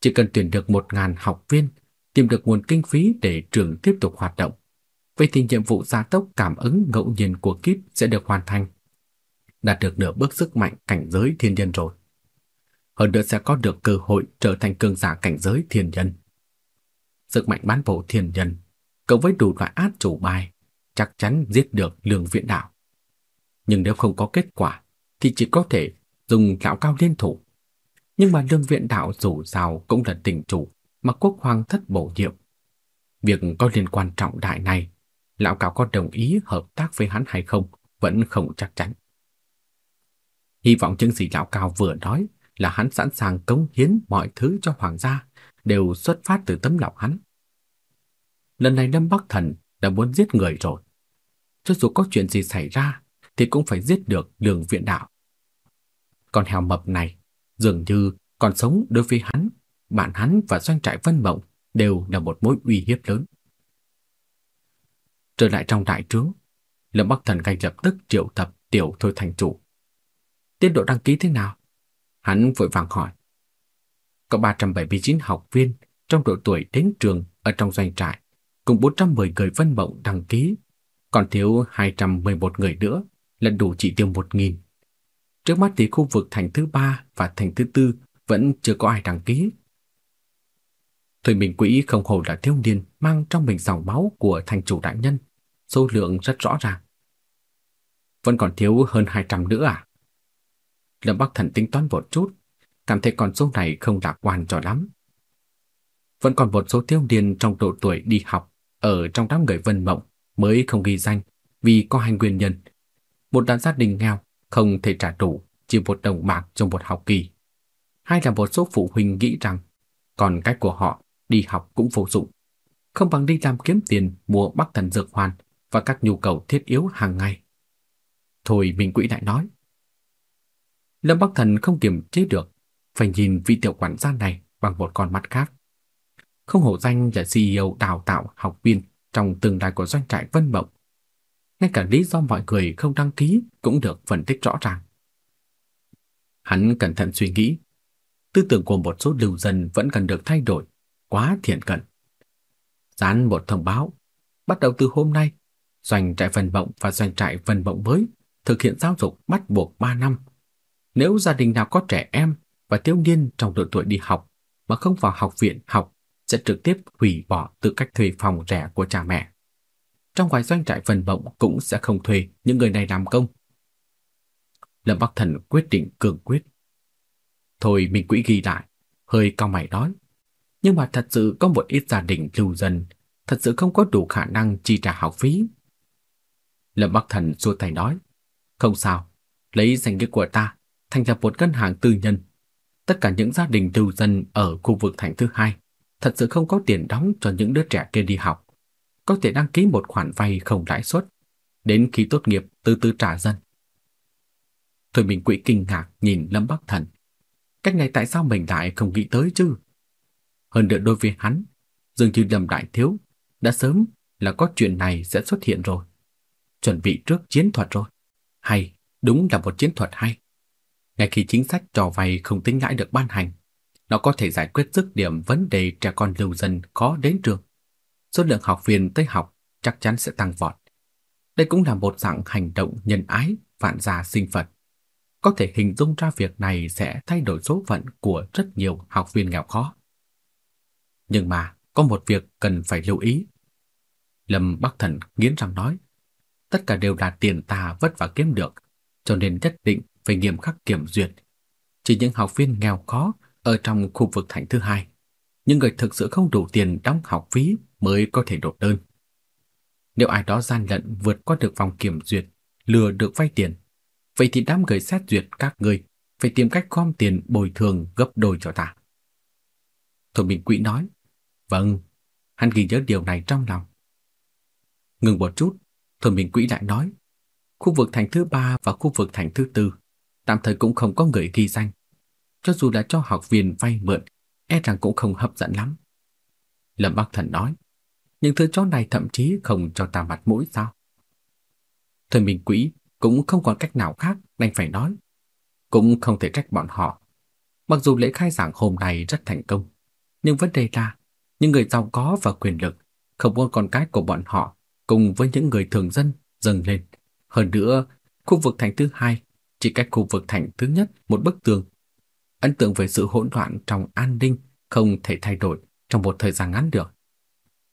Chỉ cần tuyển được một ngàn học viên, tìm được nguồn kinh phí để trường tiếp tục hoạt động. Vậy thì nhiệm vụ gia tốc cảm ứng ngẫu nhiên của kíp sẽ được hoàn thành. Đạt được nửa bước sức mạnh cảnh giới thiên nhân rồi. Hơn nữa sẽ có được cơ hội trở thành cường giả cảnh giới thiên nhân. Sức mạnh bán bộ thiên nhân, cộng với đủ loại át chủ bài, chắc chắn giết được lương viện đạo. Nhưng nếu không có kết quả, thì chỉ có thể dùng lão cao liên thủ. Nhưng mà lương viện đạo dù sao cũng là tình chủ mà quốc hoàng thất bổ nhiệm. Việc có liên quan trọng đại này, lão cao có đồng ý hợp tác với hắn hay không vẫn không chắc chắn. Hy vọng những gì lão cao vừa nói là hắn sẵn sàng cống hiến mọi thứ cho hoàng gia đều xuất phát từ tấm lòng hắn. Lần này Lâm Bắc Thần đã muốn giết người rồi. Cho dù có chuyện gì xảy ra thì cũng phải giết được đường viện đạo. Con heo mập này dường như còn sống đối với hắn, bạn hắn và doanh trại Vân Mộng đều là một mối uy hiếp lớn. Trở lại trong đại trướng, Lâm Bắc Thần ngay lập tức triệu tập tiểu thôi thành chủ. Tiến độ đăng ký thế nào? Hắn vội vàng hỏi. Có 379 học viên trong độ tuổi đến trường ở trong doanh trại, cùng 410 người Vân Mộng đăng ký, còn thiếu 211 người nữa là đủ chỉ tiêu 1000. Trước mắt thì khu vực thành thứ ba và thành thứ tư vẫn chưa có ai đăng ký. Thời Minh Quỹ không hồ là thiếu niên mang trong mình dòng máu của thành chủ đại nhân, số lượng rất rõ ràng. Vẫn còn thiếu hơn 200 nữa à? Lâm Bắc Thần tính toán một chút, cảm thấy con số này không lạc quan cho lắm. Vẫn còn một số thiếu niên trong độ tuổi đi học ở trong đám người Vân Mộng mới không ghi danh vì có hai nguyên nhân. Một đàn gia đình nghèo không thể trả đủ chỉ một đồng bạc trong một học kỳ. Hai là một số phụ huynh nghĩ rằng còn cách của họ đi học cũng vô dụng, không bằng đi làm kiếm tiền mua Bắc Thần dược hoàn và các nhu cầu thiết yếu hàng ngày. Thôi Minh quỹ lại nói. Lâm Bắc Thần không kiềm chế được, phải nhìn vị tiểu quản gia này bằng một con mắt khác. Không hổ danh là CEO đào tạo học viên trong tương lai của doanh trại Vân Mộng. Ngay cả lý do mọi người không đăng ký cũng được phân tích rõ ràng. Hắn cẩn thận suy nghĩ, tư tưởng của một số lưu dân vẫn cần được thay đổi, quá thiện cận. Dán một thông báo, bắt đầu từ hôm nay, doanh trại Vân bộng và doanh trại Vân bộng mới thực hiện giáo dục bắt buộc 3 năm. Nếu gia đình nào có trẻ em và thiếu niên trong độ tuổi đi học mà không vào học viện học sẽ trực tiếp hủy bỏ tư cách thuê phòng rẻ của cha mẹ. Trong vài doanh trại phần bộng cũng sẽ không thuê những người này làm công. Lâm Bắc Thần quyết định cường quyết. Thôi mình quỹ ghi lại, hơi cao mày nói. Nhưng mà thật sự có một ít gia đình lưu dân thật sự không có đủ khả năng chi trả học phí. Lâm Bắc Thần xua tay nói, không sao, lấy danh nghĩa của ta thành lập một ngân hàng tư nhân. Tất cả những gia đình lưu dân ở khu vực thành thứ hai thật sự không có tiền đóng cho những đứa trẻ kia đi học, có thể đăng ký một khoản vay không lãi suất, đến khi tốt nghiệp từ từ trả dần. Thôi mình quỹ kinh ngạc nhìn Lâm Bắc Thần. Cách này tại sao mình lại không nghĩ tới chứ? Hơn nữa đối với hắn, dường như Lâm Đại Thiếu đã sớm là có chuyện này sẽ xuất hiện rồi. Chuẩn bị trước chiến thuật rồi. Hay, đúng là một chiến thuật hay. Ngay khi chính sách cho vay không tính lãi được ban hành, nó có thể giải quyết dứt điểm vấn đề trẻ con lưu dân khó đến trường. Số lượng học viên tới học chắc chắn sẽ tăng vọt. Đây cũng là một dạng hành động nhân ái vạn gia sinh Phật. Có thể hình dung ra việc này sẽ thay đổi số phận của rất nhiều học viên nghèo khó. Nhưng mà có một việc cần phải lưu ý. Lâm Bắc Thần nghiến răng nói, tất cả đều là tiền ta vất vả kiếm được, cho nên nhất định phải nghiêm khắc kiểm duyệt. Chỉ những học viên nghèo khó ở trong khu vực thành thứ hai, những người thực sự không đủ tiền đóng học phí mới có thể nộp đơn. Nếu ai đó gian lận vượt qua được vòng kiểm duyệt, lừa được vay tiền, vậy thì đám người xét duyệt các người phải tìm cách gom tiền bồi thường gấp đôi cho ta. Thôi Minh Quỹ nói, vâng, hắn ghi nhớ điều này trong lòng. Ngừng một chút, Thôi Minh Quỹ lại nói, khu vực thành thứ ba và khu vực thành thứ tư tạm thời cũng không có người ghi danh cho dù là cho học viên vay mượn, e rằng cũng không hấp dẫn lắm. Lâm Bắc Thần nói, những thứ chó này thậm chí không cho ta mặt mũi sao? Thời mình quỹ cũng không còn cách nào khác đành phải nói. cũng không thể trách bọn họ. Mặc dù lễ khai giảng hôm nay rất thành công, nhưng vấn đề là những người giàu có và quyền lực không muốn con cái của bọn họ cùng với những người thường dân dâng lên. Hơn nữa, khu vực thành thứ hai chỉ cách khu vực thành thứ nhất một bức tường. Ấn tượng về sự hỗn loạn trong an ninh không thể thay đổi trong một thời gian ngắn được.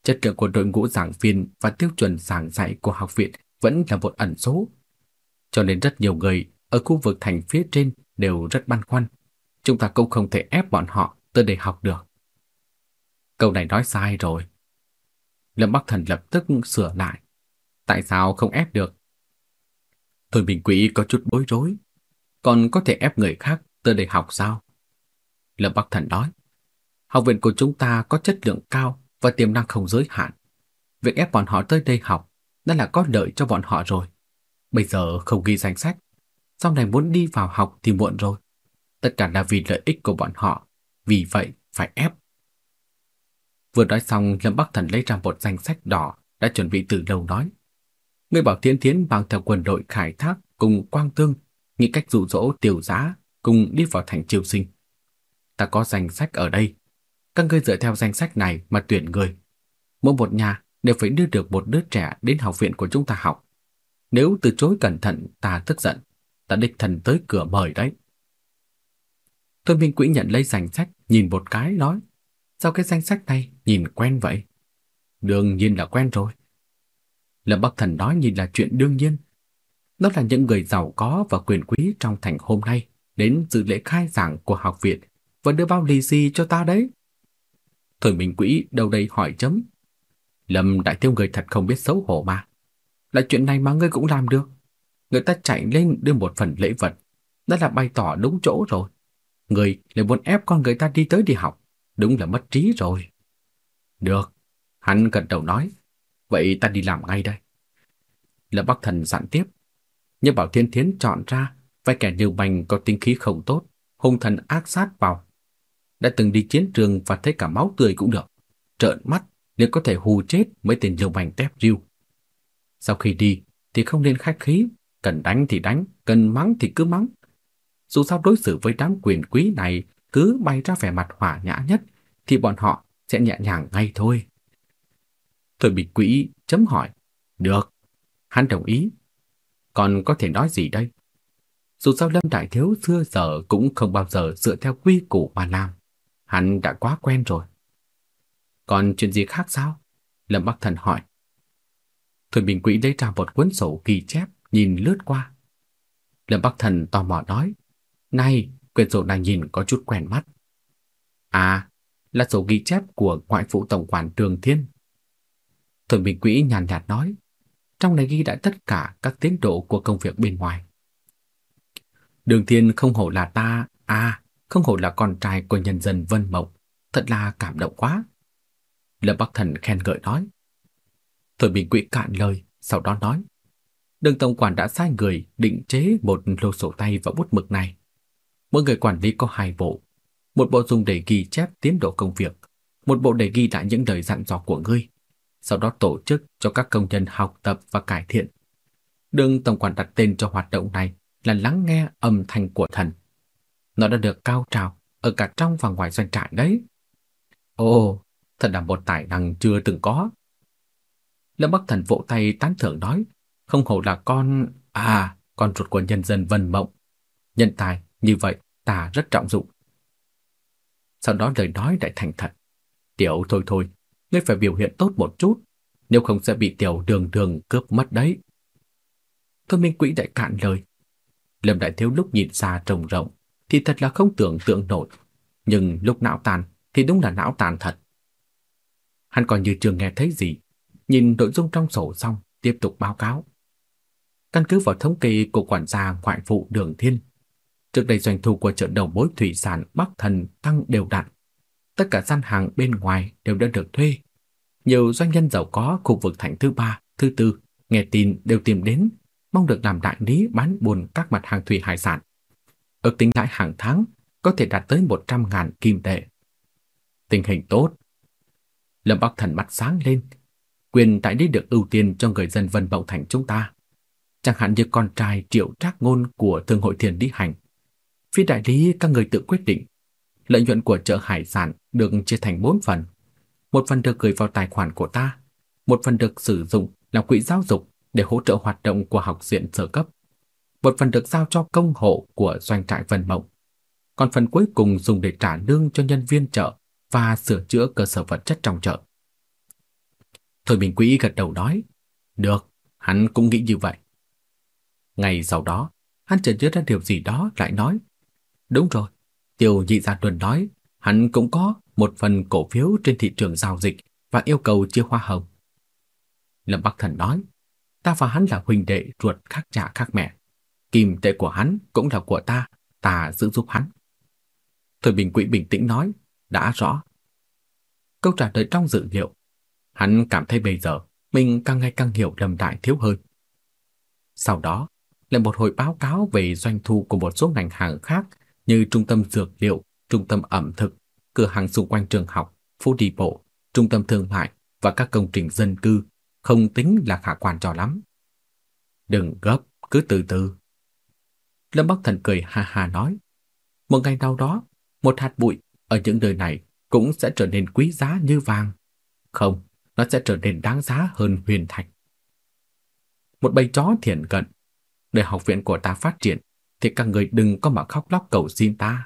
Chất lượng của đội ngũ giảng viên và tiêu chuẩn giảng dạy của học viện vẫn là một ẩn số. Cho nên rất nhiều người ở khu vực thành phía trên đều rất băn khoăn. Chúng ta cũng không thể ép bọn họ tới đây học được. Câu này nói sai rồi. Lâm Bắc Thần lập tức sửa lại. Tại sao không ép được? Thôi Bình quỷ có chút bối rối. Còn có thể ép người khác tới đây học sao? Lâm Bắc Thần nói. Học viện của chúng ta có chất lượng cao và tiềm năng không giới hạn. Việc ép bọn họ tới đây học đã là có lợi cho bọn họ rồi. Bây giờ không ghi danh sách, sau này muốn đi vào học thì muộn rồi. Tất cả là vì lợi ích của bọn họ, vì vậy phải ép. Vừa nói xong, Lâm Bắc Thần lấy ra một danh sách đỏ đã chuẩn bị từ lâu nói. Người bảo Thiến Thiến mang theo quân đội khai thác cùng Quang Tương, nghĩ cách dụ dỗ tiểu giá cùng đi vào thành triều sinh. Ta có danh sách ở đây. Các ngươi dựa theo danh sách này mà tuyển người. Mỗi một nhà đều phải đưa được một đứa trẻ đến học viện của chúng ta học. Nếu từ chối cẩn thận, ta tức giận. Ta đích thần tới cửa mời đấy. Thôi Minh Quỹ nhận lấy danh sách, nhìn một cái nói. Sao cái danh sách này nhìn quen vậy? Đương nhiên là quen rồi. Lâm Bắc Thần nói nhìn là chuyện đương nhiên. Đó là những người giàu có và quyền quý trong thành hôm nay đến dự lễ khai giảng của học viện và đưa bao lì xì cho ta đấy. Thời Minh Quỹ đầu đây hỏi chấm. Lâm đại tiêu người thật không biết xấu hổ mà. Là chuyện này mà ngươi cũng làm được. Người ta chạy lên đưa một phần lễ vật, đó là bày tỏ đúng chỗ rồi. Người lại muốn ép con người ta đi tới đi học, đúng là mất trí rồi. Được, hắn gật đầu nói, vậy ta đi làm ngay đây. Lâm Bắc Thần dặn tiếp, nhưng Bảo Thiên Thiến chọn ra vài kẻ điều bành có tinh khí không tốt, hung thần ác sát vào. Đã từng đi chiến trường và thấy cả máu tươi cũng được. Trợn mắt nếu có thể hù chết mấy tên liều bành tép riêu. Sau khi đi thì không nên khách khí, cần đánh thì đánh, cần mắng thì cứ mắng. Dù sao đối xử với đám quyền quý này cứ bày ra vẻ mặt hỏa nhã nhất thì bọn họ sẽ nhẹ nhàng ngay thôi. Thôi bị quỹ chấm hỏi. Được. Hắn đồng ý. Còn có thể nói gì đây? Dù sao Lâm Đại Thiếu xưa giờ cũng không bao giờ dựa theo quy củ mà làm. Hắn đã quá quen rồi. Còn chuyện gì khác sao? Lâm Bắc Thần hỏi. Thôi Bình Quỹ lấy ra một cuốn sổ ghi chép, nhìn lướt qua. Lâm Bắc Thần tò mò nói, Này, quyển sổ này nhìn có chút quen mắt. À, là sổ ghi chép của ngoại phụ tổng quản Trường Thiên. Thôi Bình Quỹ nhàn nhạt nói, trong này ghi đã tất cả các tiến độ của công việc bên ngoài. Đường Thiên không hổ là ta, à, không hổ là con trai của nhân dân Vân Mộng, thật là cảm động quá. Lâm Bắc Thần khen ngợi nói. Thôi Bình Quỹ cạn lời, sau đó nói. Đường Tổng quản đã sai người định chế một lô sổ tay và bút mực này. Mỗi người quản lý có hai bộ. Một bộ dùng để ghi chép tiến độ công việc, một bộ để ghi lại những lời dặn dò của ngươi. Sau đó tổ chức cho các công nhân học tập và cải thiện. Đường Tổng quản đặt tên cho hoạt động này là lắng nghe âm thanh của thần. Nó đã được cao trào ở cả trong và ngoài doanh trại đấy. Ồ, thật là một tài năng chưa từng có. Lâm Bắc Thần vỗ tay tán thưởng nói, không hổ là con, à, con ruột của nhân dân Vân Mộng. Nhân tài, như vậy ta rất trọng dụng. Sau đó lời nói lại thành thật. Tiểu thôi thôi, ngươi phải biểu hiện tốt một chút, nếu không sẽ bị tiểu đường đường cướp mất đấy. Thôi Minh Quỹ đại cạn lời. Lâm Đại Thiếu lúc nhìn xa trồng rộng, thì thật là không tưởng tượng nổi. Nhưng lúc não tàn thì đúng là não tàn thật. Hắn còn như trường nghe thấy gì, nhìn nội dung trong sổ xong, tiếp tục báo cáo. Căn cứ vào thống kê của quản gia ngoại vụ Đường Thiên, trước đây doanh thu của chợ đầu mối thủy sản Bắc Thần tăng đều đặn. Tất cả gian hàng bên ngoài đều đã được thuê. Nhiều doanh nhân giàu có khu vực thành thứ ba, thứ tư nghe tin đều tìm đến, mong được làm đại lý bán buôn các mặt hàng thủy hải sản. Ước tính lãi hàng tháng có thể đạt tới 100.000 kim tệ. Tình hình tốt. Lâm Bắc Thần mắt sáng lên, quyền tại đây được ưu tiên cho người dân Vân Bậu Thành chúng ta. Chẳng hạn như con trai Triệu Trác Ngôn của Thương hội Thiền Lý Hành. Phía đại lý các người tự quyết định. Lợi nhuận của chợ hải sản được chia thành 4 phần. Một phần được gửi vào tài khoản của ta, một phần được sử dụng làm quỹ giáo dục để hỗ trợ hoạt động của học viện sở cấp. Một phần được giao cho công hộ của doanh trại Vân Mộng. Còn phần cuối cùng dùng để trả lương cho nhân viên chợ và sửa chữa cơ sở vật chất trong chợ. Thôi Bình Quý gật đầu nói, được, hắn cũng nghĩ như vậy. Ngày sau đó, hắn chợt nhớ ra điều gì đó lại nói, đúng rồi, Tiêu Nhị Gia Tuần nói, hắn cũng có một phần cổ phiếu trên thị trường giao dịch và yêu cầu chia hoa hồng. Lâm Bắc Thần nói, ta và hắn là huynh đệ ruột khác cha khác mẹ. Kim tệ của hắn cũng là của ta, ta giữ giúp hắn. Thôi Bình Quỹ bình tĩnh nói, đã rõ. Câu trả lời trong dự liệu, hắn cảm thấy bây giờ mình càng ngày càng hiểu Lâm Đại Thiếu hơn. Sau đó, lại một hồi báo cáo về doanh thu của một số ngành hàng khác như trung tâm dược liệu, trung tâm ẩm thực, cửa hàng xung quanh trường học, phố đi bộ, trung tâm thương mại và các công trình dân cư không tính là khả quan cho lắm. Đừng gấp, cứ từ từ. Lâm Bắc Thần cười ha ha nói, một ngày nào đó, một hạt bụi ở những nơi này cũng sẽ trở nên quý giá như vàng. Không, nó sẽ trở nên đáng giá hơn huyền thạch. Một bầy chó thiện cận, để học viện của ta phát triển, thì các người đừng có mà khóc lóc cầu xin ta.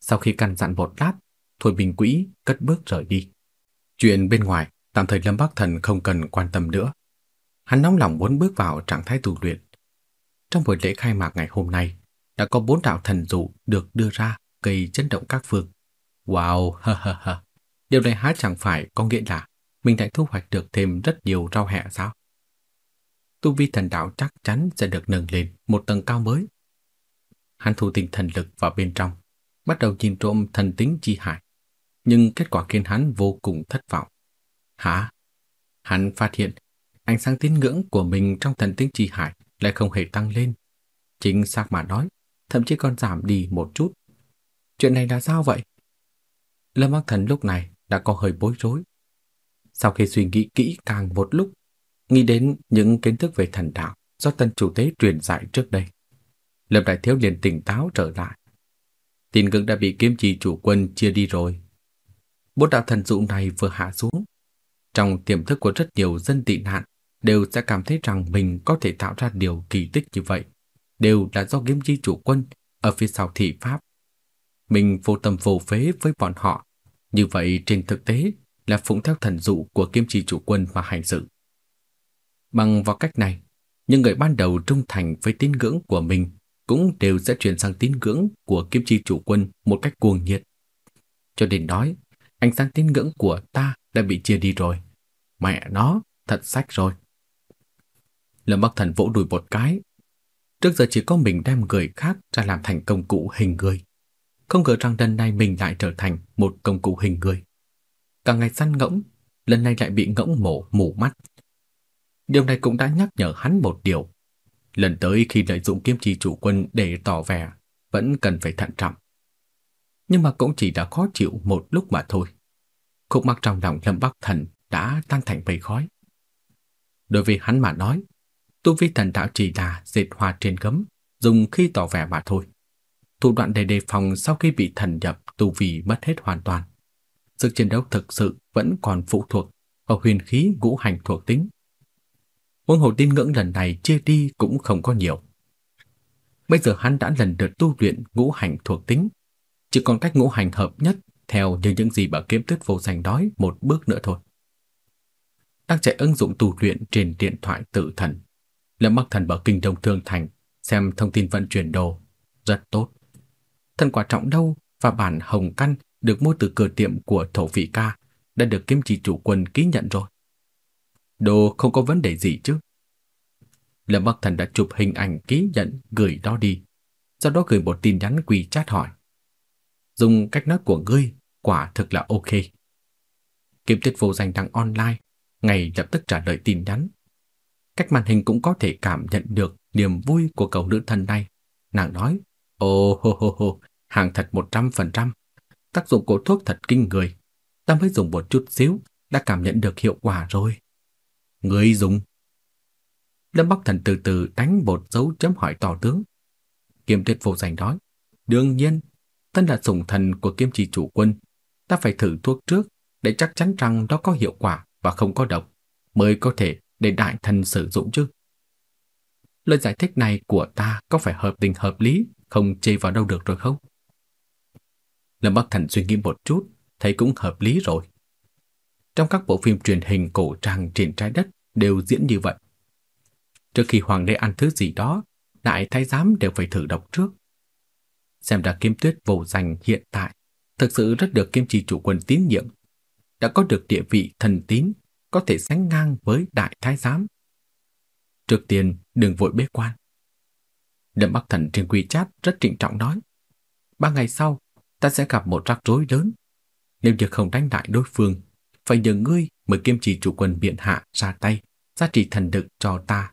Sau khi căn dặn một lát, Thôi Bình Quỹ cất bước rời đi. Chuyện bên ngoài, tạm thời Lâm Bắc Thần không cần quan tâm nữa. Hắn nóng lòng muốn bước vào trạng thái tu luyện. Trong buổi lễ khai mạc ngày hôm nay, đã có bốn đạo thần dụ được đưa ra gây chấn động các phương. Wow, ha ha ha. Điều này há chẳng phải có nghĩa là mình đã thu hoạch được thêm rất nhiều rau hẹ sao? Tu vi thần đạo chắc chắn sẽ được nâng lên một tầng cao mới. Hắn thu tinh thần lực vào bên trong, bắt đầu nhìn trộm thần tính chi hải. Nhưng kết quả khiến hắn vô cùng thất vọng. Hả? Hắn phát hiện ánh sáng tín ngưỡng của mình trong thần tính chi hải lại không hề tăng lên. Chính xác mà nói, thậm chí còn giảm đi một chút. Chuyện này là sao vậy? Lâm Bắc Thần lúc này đã có hơi bối rối. Sau khi suy nghĩ kỹ càng một lúc, nghĩ đến những kiến thức về thần đạo do tân chủ tế truyền dạy trước đây. Lâm Đại Thiếu liền tỉnh táo trở lại. Tin ngưỡng đã bị kiếm trì chủ quân chia đi rồi. Bốn đạo thần dụ này vừa hạ xuống. Trong tiềm thức của rất nhiều dân tị nạn đều sẽ cảm thấy rằng mình có thể tạo ra điều kỳ tích như vậy. Đều là do kiếm trì chủ quân ở phía sau thị pháp. Mình vô tâm vô phế với bọn họ. Như vậy trên thực tế là phụng theo thần dụ của kiếm trì chủ quân mà hành sự. Bằng vào cách này, những người ban đầu trung thành với tín ngưỡng của mình cũng đều sẽ chuyển sang tín ngưỡng của kiếm chi chủ quân một cách cuồng nhiệt. Cho đến nói, ánh sáng tín ngưỡng của ta đã bị chia đi rồi. Mẹ nó, thật sách rồi. Lâm Bắc Thần vỗ đùi một cái. Trước giờ chỉ có mình đem người khác ra làm thành công cụ hình người. Không ngờ rằng lần này mình lại trở thành một công cụ hình người. Cả ngày săn ngỗng, lần này lại bị ngỗng mổ mù mắt. Điều này cũng đã nhắc nhở hắn một điều. Lần tới khi lợi dụng kiếm chi chủ quân để tỏ vẻ, vẫn cần phải thận trọng. Nhưng mà cũng chỉ đã khó chịu một lúc mà thôi. Khúc mắc trong lòng Lâm Bắc Thần đã tan thành mây khói. Đối với hắn mà nói, tu vi thần đạo chỉ là dệt hoa trên gấm, dùng khi tỏ vẻ mà thôi. Thủ đoạn để đề phòng sau khi bị thần nhập tu vi mất hết hoàn toàn. Sức chiến đấu thực sự vẫn còn phụ thuộc vào huyền khí ngũ hành thuộc tính. Huống hồ tin ngưỡng lần này chia đi cũng không có nhiều. Bây giờ hắn đã lần lượt tu luyện ngũ hành thuộc tính, chỉ còn cách ngũ hành hợp nhất theo như những gì bà kiếm tuyết vô danh nói một bước nữa thôi. Đang chạy ứng dụng tu luyện trên điện thoại tự thần. Lâm Bắc Thần bảo Kinh Đông Thương Thành xem thông tin vận chuyển đồ. Rất tốt. Thần quả trọng đâu và bản hồng căn được mua từ cửa tiệm của thổ vị ca đã được kiếm chỉ chủ quân ký nhận rồi. Đồ không có vấn đề gì chứ. Lâm Bắc Thần đã chụp hình ảnh ký nhận gửi đó đi, sau đó gửi một tin nhắn quỳ chat hỏi. Dùng cách nói của ngươi, quả thực là ok. Kiếm tuyết vô danh đang online, ngay lập tức trả lời tin nhắn. Cách màn hình cũng có thể cảm nhận được niềm vui của cậu nữ thần này. Nàng nói, ô hô hô hô, hàng thật 100%, tác dụng của thuốc thật kinh người. Ta mới dùng một chút xíu, đã cảm nhận được hiệu quả rồi. Người dùng. Lâm Bắc Thần từ từ đánh một dấu chấm hỏi tỏ tướng. Kiếm tuyệt vô giành nói. Đương nhiên, thân là sủng thần của kiếm trì chủ quân, ta phải thử thuốc trước để chắc chắn rằng nó có hiệu quả và không có độc, mới có thể để đại thần sử dụng chứ. Lời giải thích này của ta có phải hợp tình hợp lý, không chê vào đâu được rồi không? Lâm Bắc Thần suy nghĩ một chút, thấy cũng hợp lý rồi. Trong các bộ phim truyền hình cổ trang trên trái đất đều diễn như vậy. Trước khi hoàng đế ăn thứ gì đó, đại thái giám đều phải thử độc trước. Xem ra kiếm tuyết vô danh hiện tại thực sự rất được kim trì chủ quân tín nhiệm, đã có được địa vị thần tín, có thể sánh ngang với đại thái giám. Trước tiên, đừng vội bế quan. Đậm Bắc Thần trên quy chat rất trịnh trọng nói. Ba ngày sau, ta sẽ gặp một rắc rối lớn. Nếu như không đánh lại đối phương, phải nhờ ngươi mới kiêm trì chủ quân biện hạ ra tay, giá trị thần lực cho ta.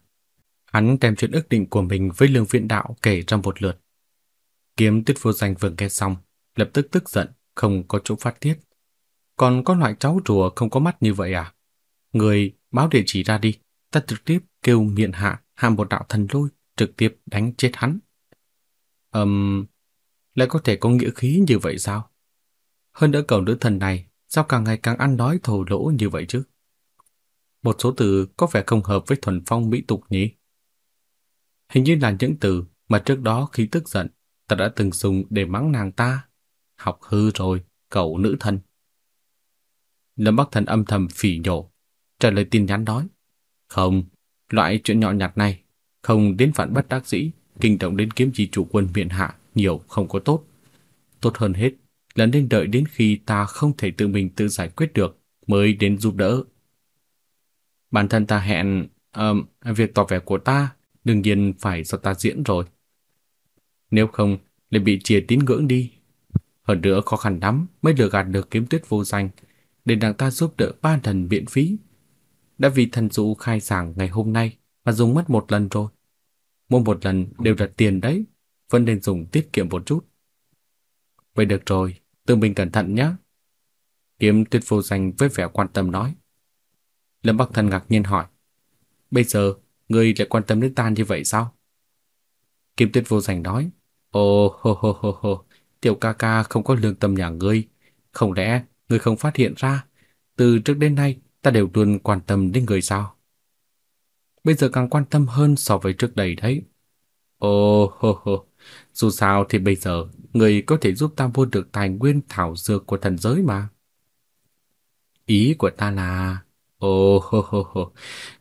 Hắn đem chuyện ước định của mình với lương viện đạo kể trong một lượt. Kiếm tuyết vô danh vừa nghe xong, lập tức tức giận, không có chỗ phát tiết. Còn có loại cháu rùa không có mắt như vậy à? Người báo địa chỉ ra đi, ta trực tiếp kêu miện hạ hàm một đạo thần lôi, trực tiếp đánh chết hắn. Ừm, um, lại có thể có nghĩa khí như vậy sao? Hơn nữa cầu nữ thần này, sao càng ngày càng ăn nói thổ lỗ như vậy chứ? Một số từ có vẻ không hợp với thuần phong mỹ tục nhỉ? Hình như là những từ mà trước đó khi tức giận ta đã từng dùng để mắng nàng ta. Học hư rồi, cậu nữ thần. Lâm Bắc Thần âm thầm phỉ nhổ, trả lời tin nhắn nói. Không, loại chuyện nhỏ nhặt này, không đến phản bất đắc dĩ, kinh động đến kiếm chi chủ quân miện hạ nhiều không có tốt. Tốt hơn hết là nên đợi đến khi ta không thể tự mình tự giải quyết được mới đến giúp đỡ. Bản thân ta hẹn um, việc tỏ vẻ của ta đương nhiên phải do ta diễn rồi. Nếu không, lại bị chia tín ngưỡng đi. Hơn nữa khó khăn lắm mới lừa gạt được kiếm tuyết vô danh để nàng ta giúp đỡ ba thần miễn phí. Đã vì thần dụ khai giảng ngày hôm nay mà dùng mất một lần rồi. Mỗi một lần đều là tiền đấy, vẫn nên dùng tiết kiệm một chút. Vậy được rồi, tự mình cẩn thận nhé. Kiếm tuyết vô danh với vẻ quan tâm nói. Lâm Bắc Thần ngạc nhiên hỏi. Bây giờ, ngươi lại quan tâm đến ta như vậy sao? Kiếm tuyết vô danh nói. Ồ, hô hô hô hô, tiểu ca ca không có lương tâm nhà ngươi. Không lẽ ngươi không phát hiện ra? Từ trước đến nay, ta đều luôn quan tâm đến người sao? Bây giờ càng quan tâm hơn so với trước đây đấy. Ồ, hô hô, dù sao thì bây giờ người có thể giúp ta mua được tài nguyên thảo dược của thần giới mà. Ý của ta là... Ồ, hô hô hô,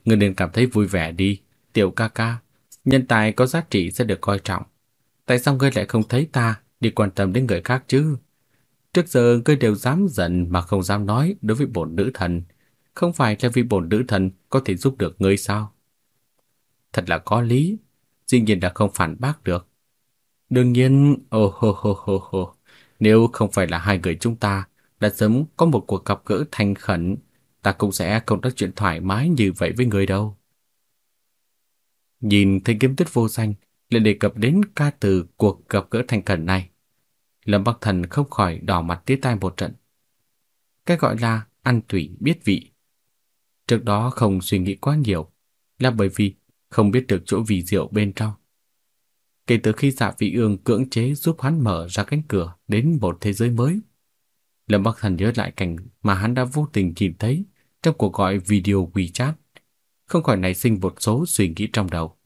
người nên cảm thấy vui vẻ đi, tiểu ca ca. Nhân tài có giá trị sẽ được coi trọng. Tại sao ngươi lại không thấy ta đi quan tâm đến người khác chứ? Trước giờ ngươi đều dám giận mà không dám nói đối với bổn nữ thần. Không phải là vì bổn nữ thần có thể giúp được ngươi sao? Thật là có lý, dĩ nhiên là không phản bác được. Đương nhiên, ô hô hô hô hô, nếu không phải là hai người chúng ta đã sớm có một cuộc gặp gỡ thành khẩn, ta cũng sẽ không nói chuyện thoải mái như vậy với người đâu. Nhìn thấy kiếm tuyết vô danh lại đề cập đến ca từ cuộc gặp gỡ thành khẩn này. Lâm Bắc Thần không khỏi đỏ mặt tía tai một trận. Cái gọi là ăn tủy biết vị. Trước đó không suy nghĩ quá nhiều là bởi vì không biết được chỗ vị rượu bên trong. Kể từ khi dạ vị ương cưỡng chế giúp hắn mở ra cánh cửa đến một thế giới mới, Lâm Bắc Thần nhớ lại cảnh mà hắn đã vô tình nhìn thấy trong cuộc gọi video WeChat, không khỏi nảy sinh một số suy nghĩ trong đầu.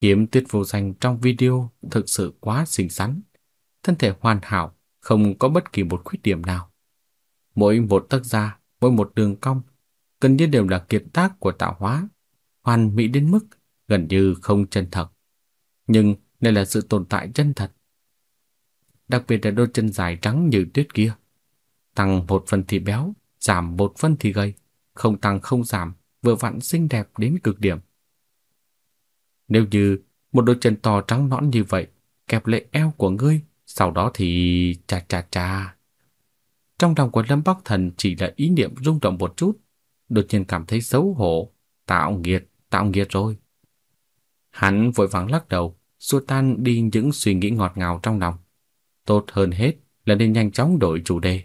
Kiếm tuyết vô danh trong video thực sự quá xinh xắn, thân thể hoàn hảo, không có bất kỳ một khuyết điểm nào. Mỗi một tấc da, mỗi một đường cong, gần như đều là kiệt tác của tạo hóa, hoàn mỹ đến mức gần như không chân thật. Nhưng đây là sự tồn tại chân thật. Đặc biệt là đôi chân dài trắng như tuyết kia. Tăng một phần thì béo, giảm một phân thì gầy, không tăng không giảm, vừa vặn xinh đẹp đến cực điểm. Nếu như một đôi chân to trắng nõn như vậy kẹp lệ eo của ngươi, sau đó thì cha cha cha. Trong lòng của Lâm Bắc Thần chỉ là ý niệm rung động một chút, đột nhiên cảm thấy xấu hổ, tạo nghiệt, tạo nghiệt rồi. Hắn vội vàng lắc đầu, xua tan đi những suy nghĩ ngọt ngào trong lòng. Tốt hơn hết là nên nhanh chóng đổi chủ đề.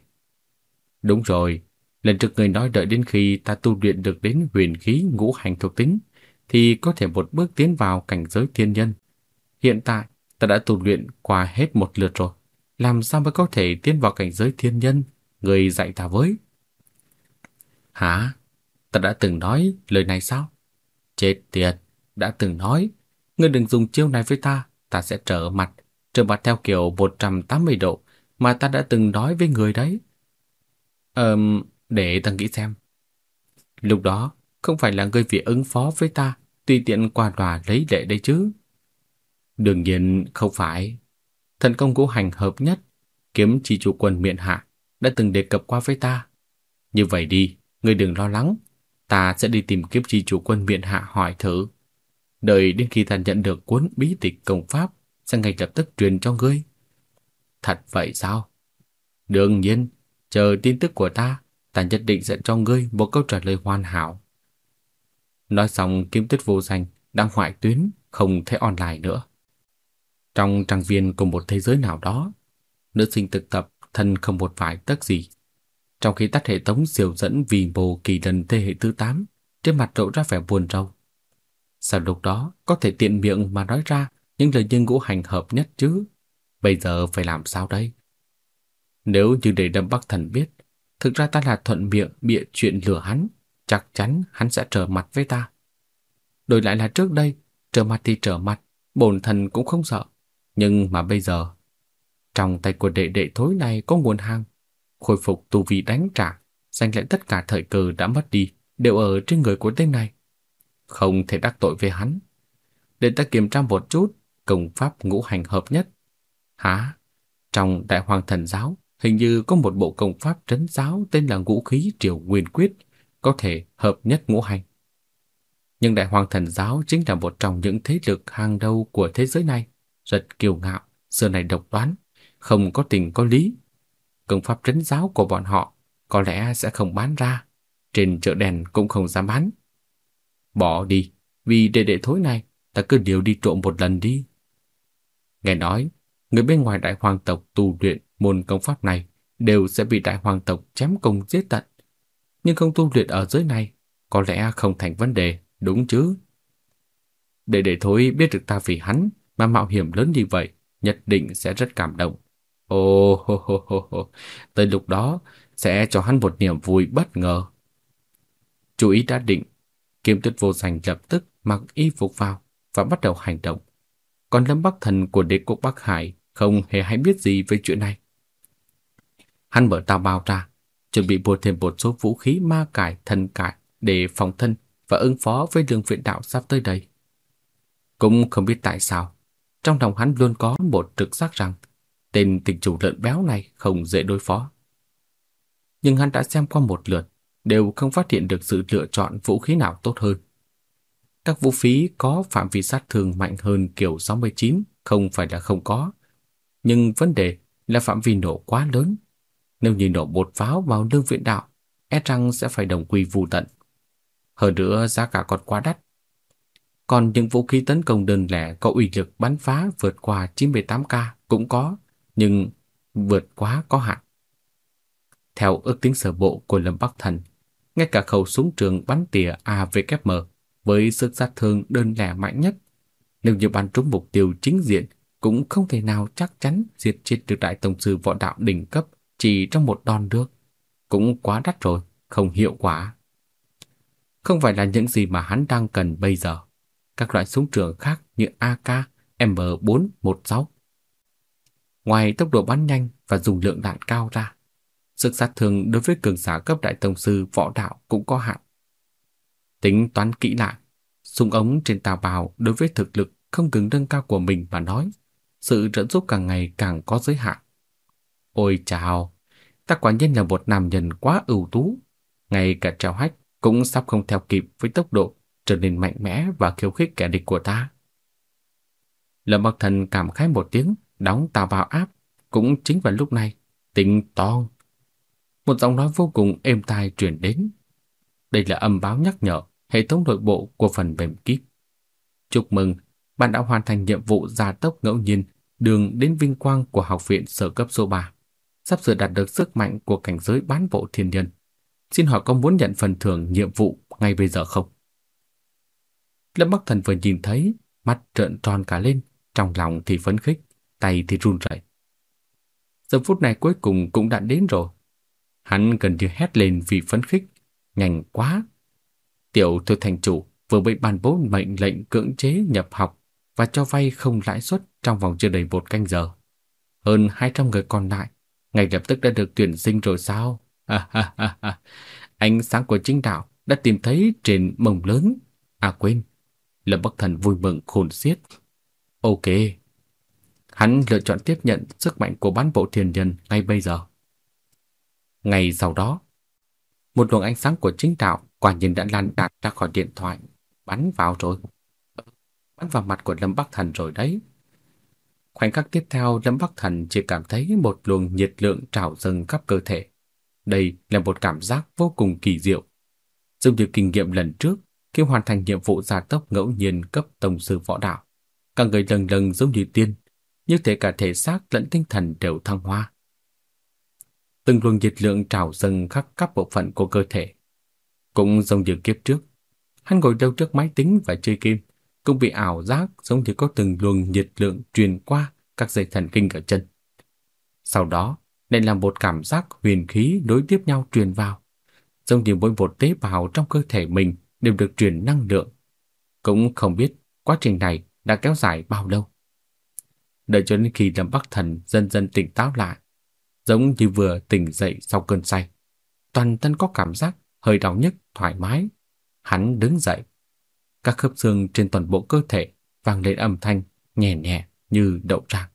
Đúng rồi, lần trước người nói đợi đến khi ta tu luyện được đến huyền khí ngũ hành thuộc tính, thì có thể một bước tiến vào cảnh giới thiên nhân. Hiện tại, ta đã tu luyện qua hết một lượt rồi, làm sao mới có thể tiến vào cảnh giới thiên nhân, người dạy ta với. Hả? Ta đã từng nói lời này sao? Chết tiệt, đã từng nói, ngươi đừng dùng chiêu này với ta, ta sẽ trở mặt, trở mặt theo kiểu 180 độ mà ta đã từng nói với người đấy. Ờm, để ta nghĩ xem. Lúc đó, không phải là ngươi vì ứng phó với ta, tùy tiện qua đòa lấy lệ đấy chứ. Đương nhiên không phải. Thần công của hành hợp nhất, kiếm chỉ chủ quân miện hạ, đã từng đề cập qua với ta. Như vậy đi, ngươi đừng lo lắng, ta sẽ đi tìm kiếm chi chủ quân miện hạ hỏi thử. Đợi đến khi ta nhận được cuốn bí tịch công pháp, sẽ ngay lập tức truyền cho ngươi. Thật vậy sao? Đương nhiên, chờ tin tức của ta, ta nhất định sẽ cho ngươi một câu trả lời hoàn hảo. Nói xong kiếm tuyết vô danh đang hoại tuyến, không thể online nữa. Trong trang viên của một thế giới nào đó, nữ sinh thực tập thân không một vài tấc gì. Trong khi tắt hệ thống siêu dẫn vì bồ kỳ lần thế hệ thứ 8, trên mặt lộ ra vẻ buồn rầu. Sao lúc đó có thể tiện miệng mà nói ra những lời nhân ngũ hành hợp nhất chứ? Bây giờ phải làm sao đây? Nếu như để Đâm Bắc Thần biết, thực ra ta là thuận miệng bịa chuyện lừa hắn, chắc chắn hắn sẽ trở mặt với ta. Đổi lại là trước đây, trở mặt thì trở mặt, bổn thần cũng không sợ. Nhưng mà bây giờ, trong tay của đệ đệ thối này có nguồn hàng, khôi phục tu vi đánh trả, giành lại tất cả thời cơ đã mất đi, đều ở trên người của tên này. Không thể đắc tội với hắn. Để ta kiểm tra một chút công pháp ngũ hành hợp nhất. Hả? Trong Đại Hoàng Thần Giáo, hình như có một bộ công pháp trấn giáo tên là Ngũ Khí Triều Nguyên Quyết, có thể hợp nhất ngũ hành. Nhưng Đại Hoàng Thần Giáo chính là một trong những thế lực hàng đầu của thế giới này, rất kiêu ngạo, xưa này độc đoán, không có tình có lý. Công pháp trấn giáo của bọn họ có lẽ sẽ không bán ra, trên chợ đèn cũng không dám bán. Bỏ đi, vì đệ đệ thối này, ta cứ điều đi trộm một lần đi. Nghe nói, người bên ngoài đại hoàng tộc tu luyện môn công pháp này đều sẽ bị đại hoàng tộc chém công giết tận. Nhưng không tu luyện ở dưới này, có lẽ không thành vấn đề, đúng chứ? Để để thối biết được ta vì hắn mà mạo hiểm lớn như vậy, nhất định sẽ rất cảm động. Ồ, oh, oh, oh, oh, oh. tới lúc đó sẽ cho hắn một niềm vui bất ngờ. Chú ý đã định, Kiếm Tuyết Vô Danh lập tức mặc y phục vào và bắt đầu hành động. Còn Lâm Bắc Thần của đế quốc Bắc Hải không hề hay biết gì về chuyện này. Hắn mở tao bao ra, chuẩn bị mua thêm một số vũ khí ma cải, thần cải để phòng thân và ứng phó với lương viện đạo sắp tới đây. Cũng không biết tại sao, trong lòng hắn luôn có một trực giác rằng tên tình chủ lợn béo này không dễ đối phó. Nhưng hắn đã xem qua một lượt, đều không phát hiện được sự lựa chọn vũ khí nào tốt hơn. Các vũ khí có phạm vi sát thương mạnh hơn kiểu 69 không phải là không có, nhưng vấn đề là phạm vi nổ quá lớn. Nếu như nổ một pháo vào lương viện đạo, e rằng sẽ phải đồng quy vu tận. Hơn nữa giá cả còn quá đắt. Còn những vũ khí tấn công đơn lẻ có uy lực bắn phá vượt qua 98k cũng có, nhưng vượt quá có hạn. Theo ước tính sở bộ của Lâm Bắc Thần, ngay cả khẩu súng trường bắn tỉa AVKM với sức sát thương đơn lẻ mạnh nhất, nếu như bắn trúng mục tiêu chính diện cũng không thể nào chắc chắn diệt chết được đại tổng sư võ đạo đỉnh cấp chỉ trong một đòn được. Cũng quá đắt rồi, không hiệu quả. Không phải là những gì mà hắn đang cần bây giờ. Các loại súng trường khác như AK, M416. Ngoài tốc độ bắn nhanh và dùng lượng đạn cao ra, sức sát thương đối với cường giả cấp đại tông sư võ đạo cũng có hạn. Tính toán kỹ lại, súng ống trên tàu bào đối với thực lực không ngừng nâng cao của mình mà nói, sự trợ giúp càng ngày càng có giới hạn. Ôi chào, ta quả nhiên là một nam nhân quá ưu tú, ngay cả treo hách cũng sắp không theo kịp với tốc độ trở nên mạnh mẽ và khiêu khích kẻ địch của ta. Lâm Bắc Thần cảm khái một tiếng, đóng tàu vào áp, cũng chính vào lúc này, tính toan. Một giọng nói vô cùng êm tai truyền đến. Đây là âm báo nhắc nhở hệ thống nội bộ của phần mềm kíp. Chúc mừng, bạn đã hoàn thành nhiệm vụ gia tốc ngẫu nhiên đường đến vinh quang của học viện sở cấp số 3. Sắp sửa đạt được sức mạnh của cảnh giới bán bộ thiên nhân. Xin hỏi có muốn nhận phần thưởng nhiệm vụ ngay bây giờ không? Lâm Bắc Thần vừa nhìn thấy, mắt trợn tròn cả lên, trong lòng thì phấn khích, tay thì run rẩy. Giờ phút này cuối cùng cũng đã đến rồi. Hắn gần như hét lên vì phấn khích, nhanh quá. Tiểu thư thành chủ vừa bị ban bố mệnh lệnh cưỡng chế nhập học và cho vay không lãi suất trong vòng chưa đầy một canh giờ. Hơn 200 người còn lại ngay lập tức đã được tuyển sinh rồi sao? Ha ha ha ha. Ánh sáng của chính đạo đã tìm thấy trên mông lớn. À quên, Lâm Bắc Thần vui mừng khôn xiết. Ok. Hắn lựa chọn tiếp nhận sức mạnh của bán bộ thiền nhân ngay bây giờ. Ngày sau đó, một luồng ánh sáng của chính đạo quả nhiên đã lan đạt ra khỏi điện thoại, bắn vào rồi. Bắn vào mặt của Lâm Bắc Thần rồi đấy. Khoảnh khắc tiếp theo, Lâm Bắc Thần chỉ cảm thấy một luồng nhiệt lượng trào dâng khắp cơ thể. Đây là một cảm giác vô cùng kỳ diệu. Giống như kinh nghiệm lần trước, khi hoàn thành nhiệm vụ gia tốc ngẫu nhiên cấp tổng sư võ đạo. Cả người lần lần giống như tiên, như thể cả thể xác lẫn tinh thần đều thăng hoa. Từng luồng nhiệt lượng trào dâng khắp các bộ phận của cơ thể. Cũng giống như kiếp trước, hắn ngồi đâu trước máy tính và chơi game, cũng bị ảo giác giống như có từng luồng nhiệt lượng truyền qua các dây thần kinh ở chân. Sau đó, lại là một cảm giác huyền khí đối tiếp nhau truyền vào, giống như mỗi một tế bào trong cơ thể mình đều được truyền năng lượng. Cũng không biết quá trình này đã kéo dài bao lâu. Đợi cho đến khi Lâm Bắc Thần dần dần tỉnh táo lại, giống như vừa tỉnh dậy sau cơn say. Toàn thân có cảm giác hơi đau nhức, thoải mái. Hắn đứng dậy, các khớp xương trên toàn bộ cơ thể vang lên âm thanh nhẹ nhẹ như đậu trạng.